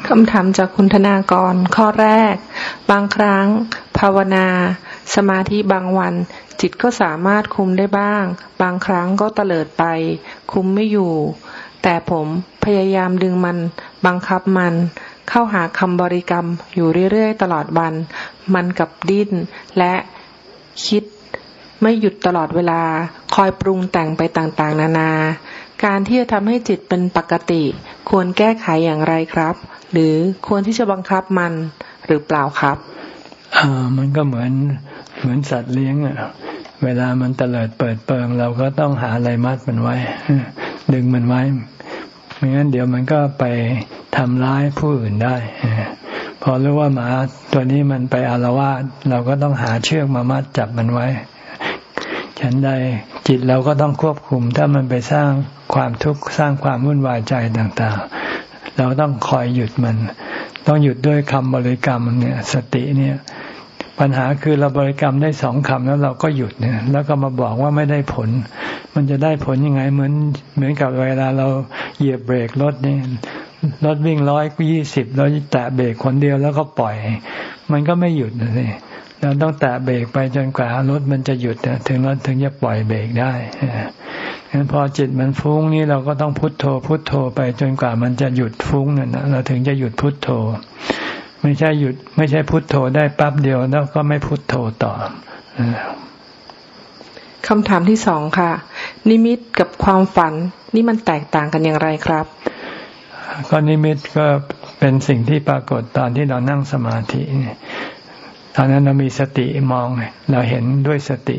คำถามจากคุณธนากรข้อแรก บางครั้ง ภาวนา สมาธิบางวัน จิตก็สามารถคุมได้บ้าง บางครั้งก็เตลิดไป คุมไม่อยู่ แต่ผมพยายามดึงมัน บังคับมัน เข้าหาคำบริกรรมอยู่เรื่อยๆ ตลอดวัน มันกับดิ้น และคิดไม่หยุดตลอดเวลา คอยปรุงแต่งไปต่างๆ นานา การที่จะทำให้จิตเป็นปกติ ควรแก้ไขอย่างไรครับ หรือควรที่จะบังคับมันหรือเปล่าครับ อ่า มันก็เหมือน เหมือนสัตว์เลี้ยงอะเวลามันเตลิดเปิดเปิง เราก็ต้องหาอะไรมัดมันไว้ ดึงมันไว้ไม่งั้นเดี๋ยวมันก็ไปทำร้ายผู้อื่นได้พอรู้ว่าหมาตัวนี้มันไปอารวาสเราก็ต้องหาเชือกมามัดจับมันไว้ ฉันใดจิตเราก็ต้องควบคุม ถ้ามันไปสร้างความทุกข์สร้างความวุ่นวายใจต่างๆ เราต้องคอยหยุดมัน ต้องหยุดด้วยคำบริกรรมเนี่ย สติเนี่ย ปัญหาคือเราบริกรรมได้สองคำแล้วเราก็หยุดเนี่ยแล้วก็มาบอกว่าไม่ได้ผล มันจะได้ผลยังไงเหมือนเหมือนกับเวลาเราเหยียบเบรกรถนี่รถวิ่งร้อยยี่สิบแล้วแตะเบรกคนเดียวแล้วก็ปล่อย มันก็ไม่หยุดเลยเราต้องแตะเบรกไปจนกว่ารถมันจะหยุดถึงรถถึงจะปล่อยเบรกได้งั้นพอจิตมันฟุ้งนี่เราก็ต้องพุทโธพุทโธไปจนกว่ามันจะหยุดฟุ้งนั่นนะเราถึงจะหยุดพุทโธ ไม่ใช่หยุด ไม่ใช่พุทโธได้ปั๊บเดียวแล้วก็ไม่พุทโธต่อคำถามที่สองค่ะ นิมิตกับความฝัน นี่มันแตกต่างกันอย่างไรครับ ก็นิมิตก็เป็นสิ่งที่ปรากฏตอนที่เรานั่งสมาธิตอนนั้นเรามีสติมองเราเห็นด้วยสติ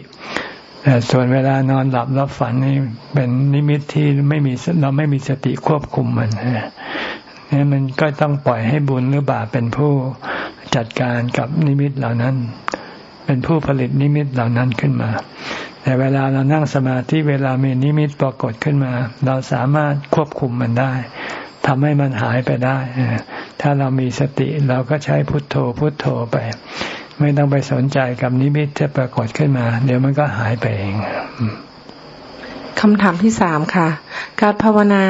แต่ส่วนเวลานอนหลับรับฝันนี่เป็นนิมิตที่ไม่มีเราไม่มีสติควบคุมมัน นี่มันก็ต้องปล่อยให้บุญหรือบาปเป็นผู้จัดการกับนิมิตเหล่านั้น เป็นผู้ผลิตนิมิตเหล่านั้นขึ้นมา แต่เวลาเรานั่งสมาธิเวลามีนิมิตปรากฏขึ้นมา เราสามารถควบคุมมันได้ทำให้มันหายไปได้ ถ้าเรามีสติเราก็ใช้พุทโธพุทโธไป ไม่ต้องไปสนใจกับนิมิตที่ปรากฏขึ้นมา เดี๋ยวมันก็หายไปเองคำถามที่สามค่ะ การภาวนา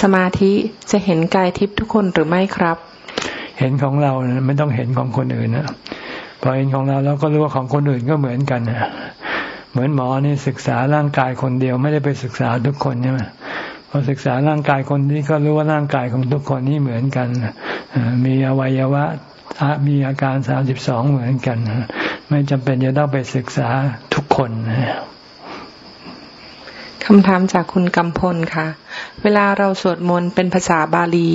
สมาธิจะเห็นกายทิพย์ทุกคนหรือไม่ครับ เห็นของเราไม่ต้องเห็นของคนอื่นนะพอเห็นของเราเราก็รู้ว่าของคนอื่นก็เหมือนกันนะเหมือนหมอนี่ศึกษาร่างกายคนเดียวไม่ได้ไปศึกษาทุกคนใช่ไหมพอศึกษาร่างกายคนนี้ก็รู้ว่าร่างกายของทุกคนนี่เหมือนกันมีอวัยวะมีอาการสามสิบสองเหมือนกันไม่จำเป็นจะต้องไปศึกษาทุกคนคำถามจากคุณกำพลค่ะ เวลาเราสวดมนต์เป็นภาษาบาลี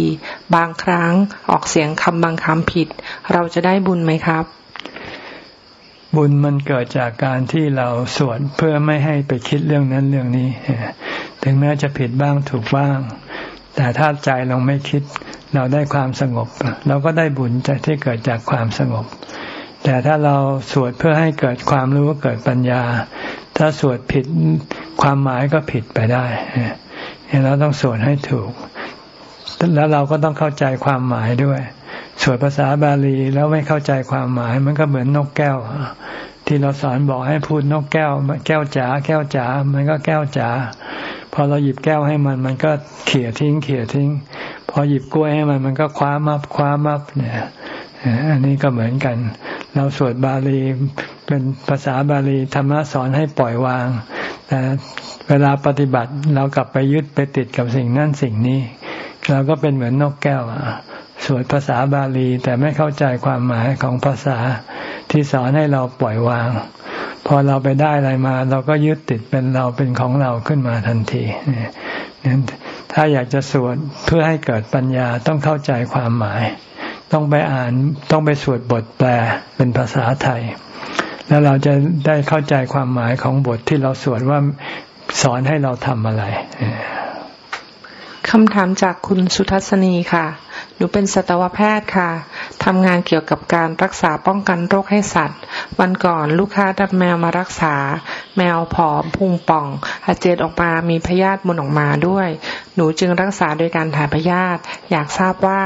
บางครั้งออกเสียงคำบางคำผิด เราจะได้บุญไหมครับ บุญมันเกิดจากการที่เราสวดเพื่อไม่ให้ไปคิดเรื่องนั้นเรื่องนี้ ถึงแม้จะผิดบ้างถูกบ้าง แต่ถ้าใจเราไม่คิด เราได้ความสงบ เราก็ได้บุญจากที่เกิดจากความสงบ แต่ถ้าเราสวดเพื่อให้เกิดความรู้เกิดปัญญา ถ้าสวดผิดความหมายก็ผิดไปได้ เราต้องสวดให้ถูก แล้วเราก็ต้องเข้าใจความหมายด้วย สวดภาษาบาลีแล้วไม่เข้าใจความหมาย มันก็เหมือนนกแก้ว ที่เราสอนบอกให้พูดนกแก้ว แก้วจ๋าแก้วจ๋ามันก็แก้วจ๋าพอเราหยิบแก้วให้มัน มันก็เขี่ยทิ้ง เขี่ยทิ้ง พอหยิบกล้วยให้มันมันก็คว้ามับคว้ามับเนี่ย อันนี้ก็เหมือนกัน เราสวดบาลีเป็นภาษาบาลีธรรมะสอนให้ปล่อยวาง แต่เวลาปฏิบัติเรากลับไปยึดไปติดกับสิ่งนั้นสิ่งนี้ เราก็เป็นเหมือนนกแก้วสวดภาษาบาลีแต่ไม่เข้าใจความหมายของภาษาที่สอนให้เราปล่อยวาง พอเราไปได้อะไรมา เราก็ยึดติดเป็นเราเป็นของเราขึ้นมาทันทีนั้นถ้าอยากจะสวดเพื่อให้เกิดปัญญาต้องเข้าใจความหมาย ต้องไปอ่านต้องไปสวดบทแปลเป็นภาษาไทย แล้วเราจะได้เข้าใจความหมายของบทที่เราสวดว่าสอนให้เราทำอะไรคำถามจากคุณสุทัศนีค่ะ นูเป็นสัตวแพทย์ค่ะทำงานเกี่ยวกับการรักษาป้องกันโรคให้สัตว์ วันก่อนลูกค้าดับแมวมารักษา แมวผอมพุงป่อง อาเจียนออกมามีพยาธิมุนออกมาด้วย หนูจึงรักษาโดยการถ่ายพยาธิอยากทราบว่า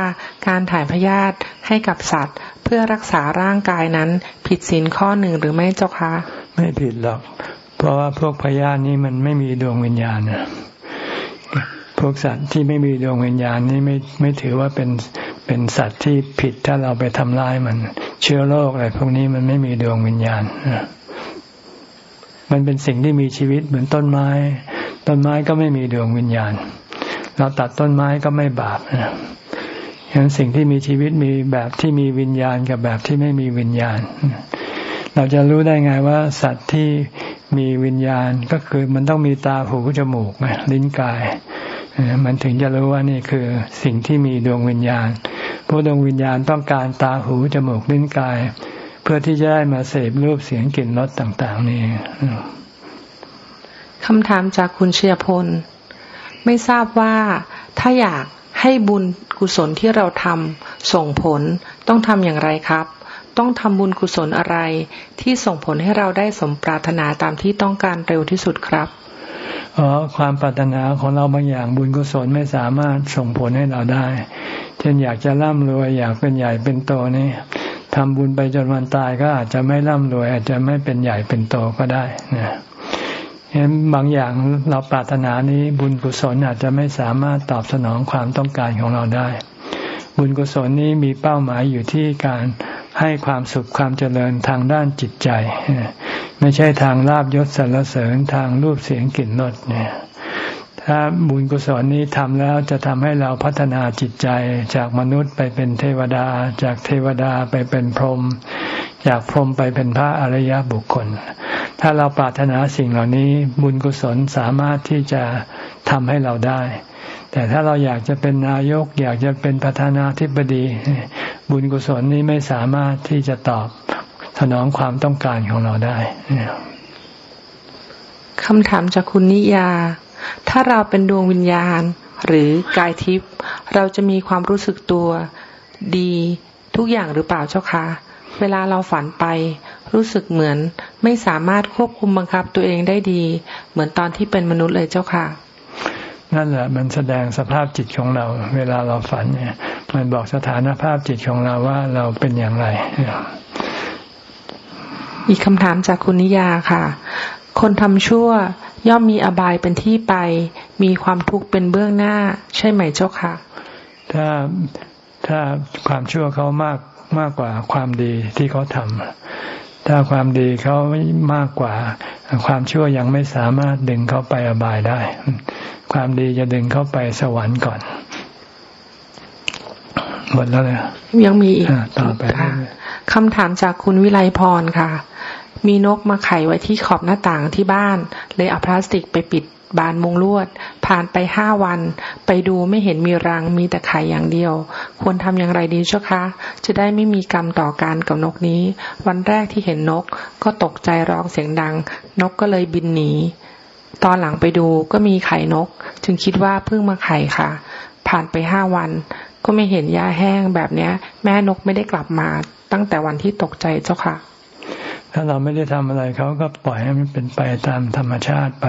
การถ่ายพยาธิให้กับสัตว์ เพื่อรักษาร่างกายนั้น ผิดศีลข้อหนึ่งหรือไม่เจ้าคะ ไม่ผิดหรอก เพราะว่าพวกพยาธินี้มันไม่มีดวงวิญญาณนะ พวกสัตว์ที่ไม่มีดวงวิญญาณนี่ไม่ไม่ถือว่าเป็นเป็นสัตว์ที่ผิดถ้าเราไปทำร้ายมัน เชื้อโรคอะไรพวกนี้มันไม่มีดวงวิญญาณมันเป็นสิ่งที่มีชีวิตเหมือนต้นไม้ ต้นไม้ก็ไม่มีดวงวิญญาณ เราตัดต้นไม้ก็ไม่บาปนะฉะนั้นสิ่งที่มีชีวิตมีแบบที่มีวิญญาณกับแบบที่ไม่มีวิญญาณ เราจะรู้ได้ไงว่า สัตว์ที่มีวิญญาณก็คือมันต้องมีตาหูจมูกลิ้นกาย มันถึงจะรู้ว่านี่คือสิ่งที่มีดวงวิญญาณผู้ดวงวิญญาณต้องการตาหูจมูกลิ้นกาย เพื่อที่จะได้มาเสพรูปเสียงกลิ่นรสต่างๆ นี่คำถามจากคุณเชียพล ไม่ทราบว่าถ้าอยากให้บุญกุศลที่เราทำส่งผลต้องทำอย่างไรครับ ต้องทำบุญกุศลอะไรที่ส่งผลให้เราได้สมปรารถนาตามที่ต้องการเร็วที่สุดครับ ความปรารถนาของเราบางอย่างบุญกุศลไม่สามารถส่งผลให้เราได้ เช่นอยากจะร่ำรวยอยากเป็นใหญ่เป็นโตนี่ทำบุญไปจนวันตายก็อาจจะไม่ร่ำรวย อาจจะไม่เป็นใหญ่เป็นโตก็ได้นะเห็นบางอย่างเราปรารถนานี้บุญกุศลอาจจะไม่สามารถตอบสนองความต้องการของเราได้ บุญกุศลนี้มีเป้าหมายอยู่ที่การ ให้ความสุขความเจริญทางด้านจิตใจ ไม่ใช่ทางลาบยศสรรเสริญทางรูปเสียงกลิ่นรสเนี่ยถ้าบุญกุศลนี้ทำแล้วจะทำให้เราพัฒนาจิตใจจากมนุษย์ไปเป็นเทวดา จากเทวดาไปเป็นพรหมจากพรหมไปเป็นพระอริยบุคคล ถ้าเราปรารถนาสิ่งเหล่านี้บุญกุศลสามารถที่จะทำให้เราได้ แต่ถ้าเราอยากจะเป็นนายก อยากจะเป็นประธานาธิบดี บุญกุศลนี้ไม่สามารถที่จะตอบสนองความต้องการของเราได้คำถามจากคุณนิยา ถ้าเราเป็นดวงวิญญาณหรือกายทิพย์เราจะมีความรู้สึกตัวดีทุกอย่างหรือเปล่าเจ้าคะเวลาเราฝันไป รู้สึกเหมือนไม่สามารถควบคุมบังคับตัวเองได้ดี เหมือนตอนที่เป็นมนุษย์เลยเจ้าค่ะ นั่นแหละมันแสดงสภาพจิตของเรา เวลาเราฝันเนี่ย มันบอกสถานภาพจิตของเราว่าเราเป็นอย่างไร อีกคำถามจากคุณนิยาค่ะ คนทำชั่วย่อมมีอบายเป็นที่ไป มีความทุกข์เป็นเบื้องหน้า ใช่ไหมเจ้าค่ะ ถ้าถ้าความชั่วเขามากมากกว่าความดีที่เขาทำถ้าความดีเขามากกว่า ความชั่วยังไม่สามารถดึงเขาไปอบายได้ ความดีจะดึงเขาไปสวรรค์ก่อนหมดแล้วเลยยังมีอีกต่อไปคำถามจากคุณวิไลพรค่ะ มีนกมาไข่ไว้ที่ขอบหน้าต่างที่บ้าน เลยเอาพลาสติกไปปิดบานมุงลวด ผ่านไปห้าวัน ไปดูไม่เห็นมีรังมีแต่ไข่อย่างเดียว ควรทำอย่างไรดีเจ้าคะ จะได้ไม่มีกรรมต่อการกับนกนี้ วันแรกที่เห็นนกก็ตกใจร้องเสียงดัง นกก็เลยบินหนี ตอนหลังไปดูก็มีไข่นก จึงคิดว่าเพิ่งมาไข่ค่ะ ผ่านไปห้าวัน ก็ไม่เห็นยาแห้งแบบเนี้ยแม่นกไม่ได้กลับมา ตั้งแต่วันที่ตกใจเจ้าค่ะ ถ้าเราไม่ได้ทำอะไรเขาก็ปล่อยให้มันเป็นไปตามธรรมชาติไป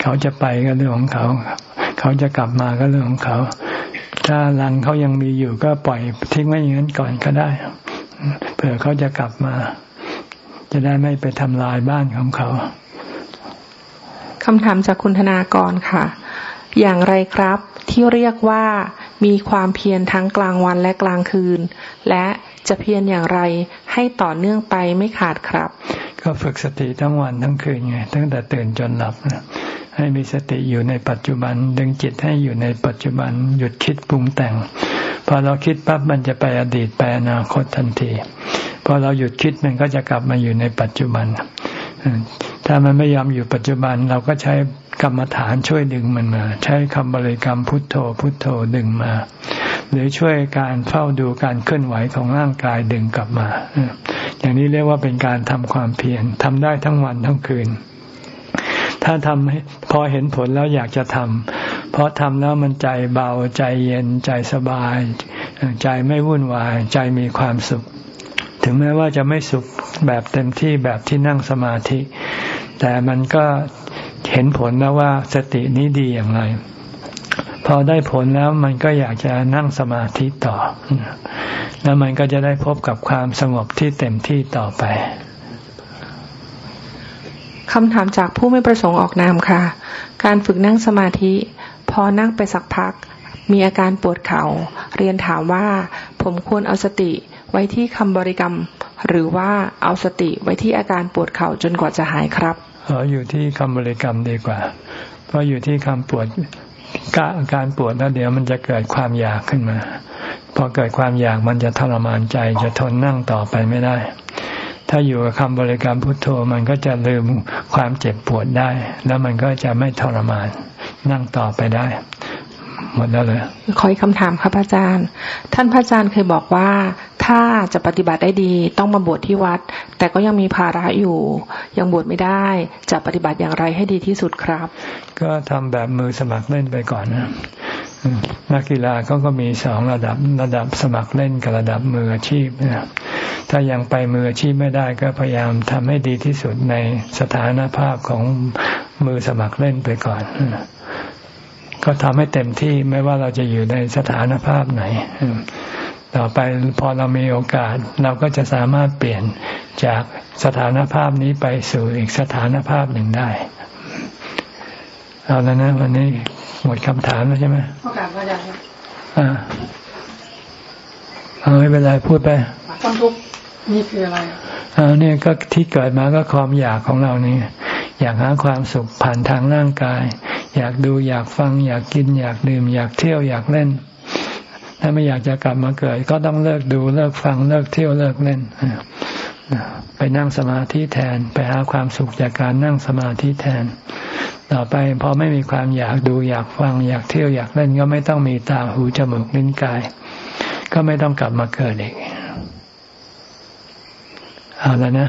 เขาจะไปก็เรื่องของเขา เขาจะกลับมาก็เรื่องของเขา ถ้ารังเขายังมีอยู่ก็ปล่อยทิ้งไว้อย่างนั้นก่อนก็ได้เผื่อเขาจะกลับมาจจะได้ไม่ไปทำลายบ้านของเขา คำถามจากคุณธนากรค่ะ อย่างไรครับที่เรียกว่ามีความเพียรทั้งกลางวันและกลางคืน และจะเพียรอย่างไรให้ต่อเนื่องไปไม่ขาดครับ ก็ฝึกสติทั้งวันทั้งคืนไงตั้งแต่ตื่นจนหลับนะให้มีสติอยู่ในปัจจุบัน ดึงจิตให้อยู่ในปัจจุบัน หยุดคิดปรุงแต่ง พอเราคิดปั๊บมันจะไปอดีตไปอนาคตทันที พอเราหยุดคิดมันก็จะกลับมาอยู่ในปัจจุบัน ถ้ามันไม่ยอมอยู่ปัจจุบันเราก็ใช้กรรมฐานช่วยดึงมันมา ใช้คำบริกรรมพุทโธ พุทโธดึงมา หรือช่วยการเฝ้าดูการเคลื่อนไหวของร่างกายดึงกลับมา อย่างนี้เรียกว่าเป็นการทำความเพียรทำได้ทั้งวันทั้งคืน ถ้าทำพอเห็นผลแล้วอยากจะทำเพราะทำแล้วมันใจเบาใจเย็นใจสบาย ใจไม่วุ่นวาย ใจมีความสุข ถึงแม้ว่าจะไม่สุขแบบเต็มที่แบบที่นั่งสมาธิ แต่มันก็เห็นผลแล้วว่าสตินี้ดีอย่างไร พอได้ผลแล้วมันก็อยากจะนั่งสมาธิต่อ แล้วมันก็จะได้พบกับความสงบที่เต็มที่ต่อไปคำถามจากผู้ไม่ประสงค์ออกนามค่ะ การฝึกนั่งสมาธิ พอนั่งไปสักพัก มีอาการปวดเขา่า เรียนถามว่าผมควรเอาสติ ไว้ที่คำบริกรรม หรือว่าเอาสติไว้ที่อาการปวดเข่าจนกว่าจะหายครับเอออยู่ที่คำบริกรรมดีกว่า เพราะอยู่ที่คำปวดกะอาการปวดแล้วเดี๋ยวมันจะเกิดความอยากขึ้นมา พอเกิดความอยากมันจะทรมานใจจะทนนั่งต่อไปไม่ได้ ถ้าอยู่กับคำบริกรรมพุทโธมันก็จะลืมความเจ็บปวดได้ แล้วมันก็จะไม่ทรมานนั่งต่อไปได้ หมดแล้วเลยขออีกคำถามครับอาจารย์ ท่านพระอาจารย์เคยบอกว่า ถ้าจะปฏิบัติได้ดีต้องมาบวชที่วัด แต่ก็ยังมีภาระอยู่ ยังบวชไม่ได้ จะปฏิบัติอย่างไรให้ดีที่สุดครับ ก็ทำแบบมือสมัครเล่นไปก่อนนะนักกีฬาเขาก็มีสองระดับระดับสมัครเล่นกับระดับมืออาชีพนะถ้ายังไปมืออาชีพไม่ได้ก็พยายามทำให้ดีที่สุดในสถานภาพของมือสมัครเล่นไปก่อน ก็ทำให้เต็มที่ไม่ว่าเราจะอยู่ในสถานภาพไหน ต่อไปพอเรามีโอกาส เราก็จะสามารถเปลี่ยนจากสถานภาพนี้ไปสู่อีกสถานภาพหนึ่งได้ เอาแล้วนะ วันนี้หมดคำถามแล้วใช่ไหมขอบคุณอาจารย์อ่าเอาไม่เป็นไรพูดไปความทุกข์นี่คืออะไรอ่าเนี่ยก็ที่เกิดมาก็ความอยากของเรานี่ อยากหาความสุขผ่านทางร่างกาย อยากดูอยากฟัง อยากกิน อยากดื่ม อยากเที่ยวอยากเล่น ถ้าไม่อยากจะกลับมาเกิด ก็ต้องเลิกดูเลิกฟังเลิกเที่ยวเลิกเล่นไปนั่งสมาธิแทน ไปหาความสุขจากการนั่งสมาธิแทน ต่อไปพอไม่มีความอยากดูอยากฟัง อยากเที่ยวอยากเล่น ก็ไม่ต้องมีตาหูจมูกลิ้นกาย ก็ไม่ต้องกลับมาเกิดอีกเอาแล้วนะ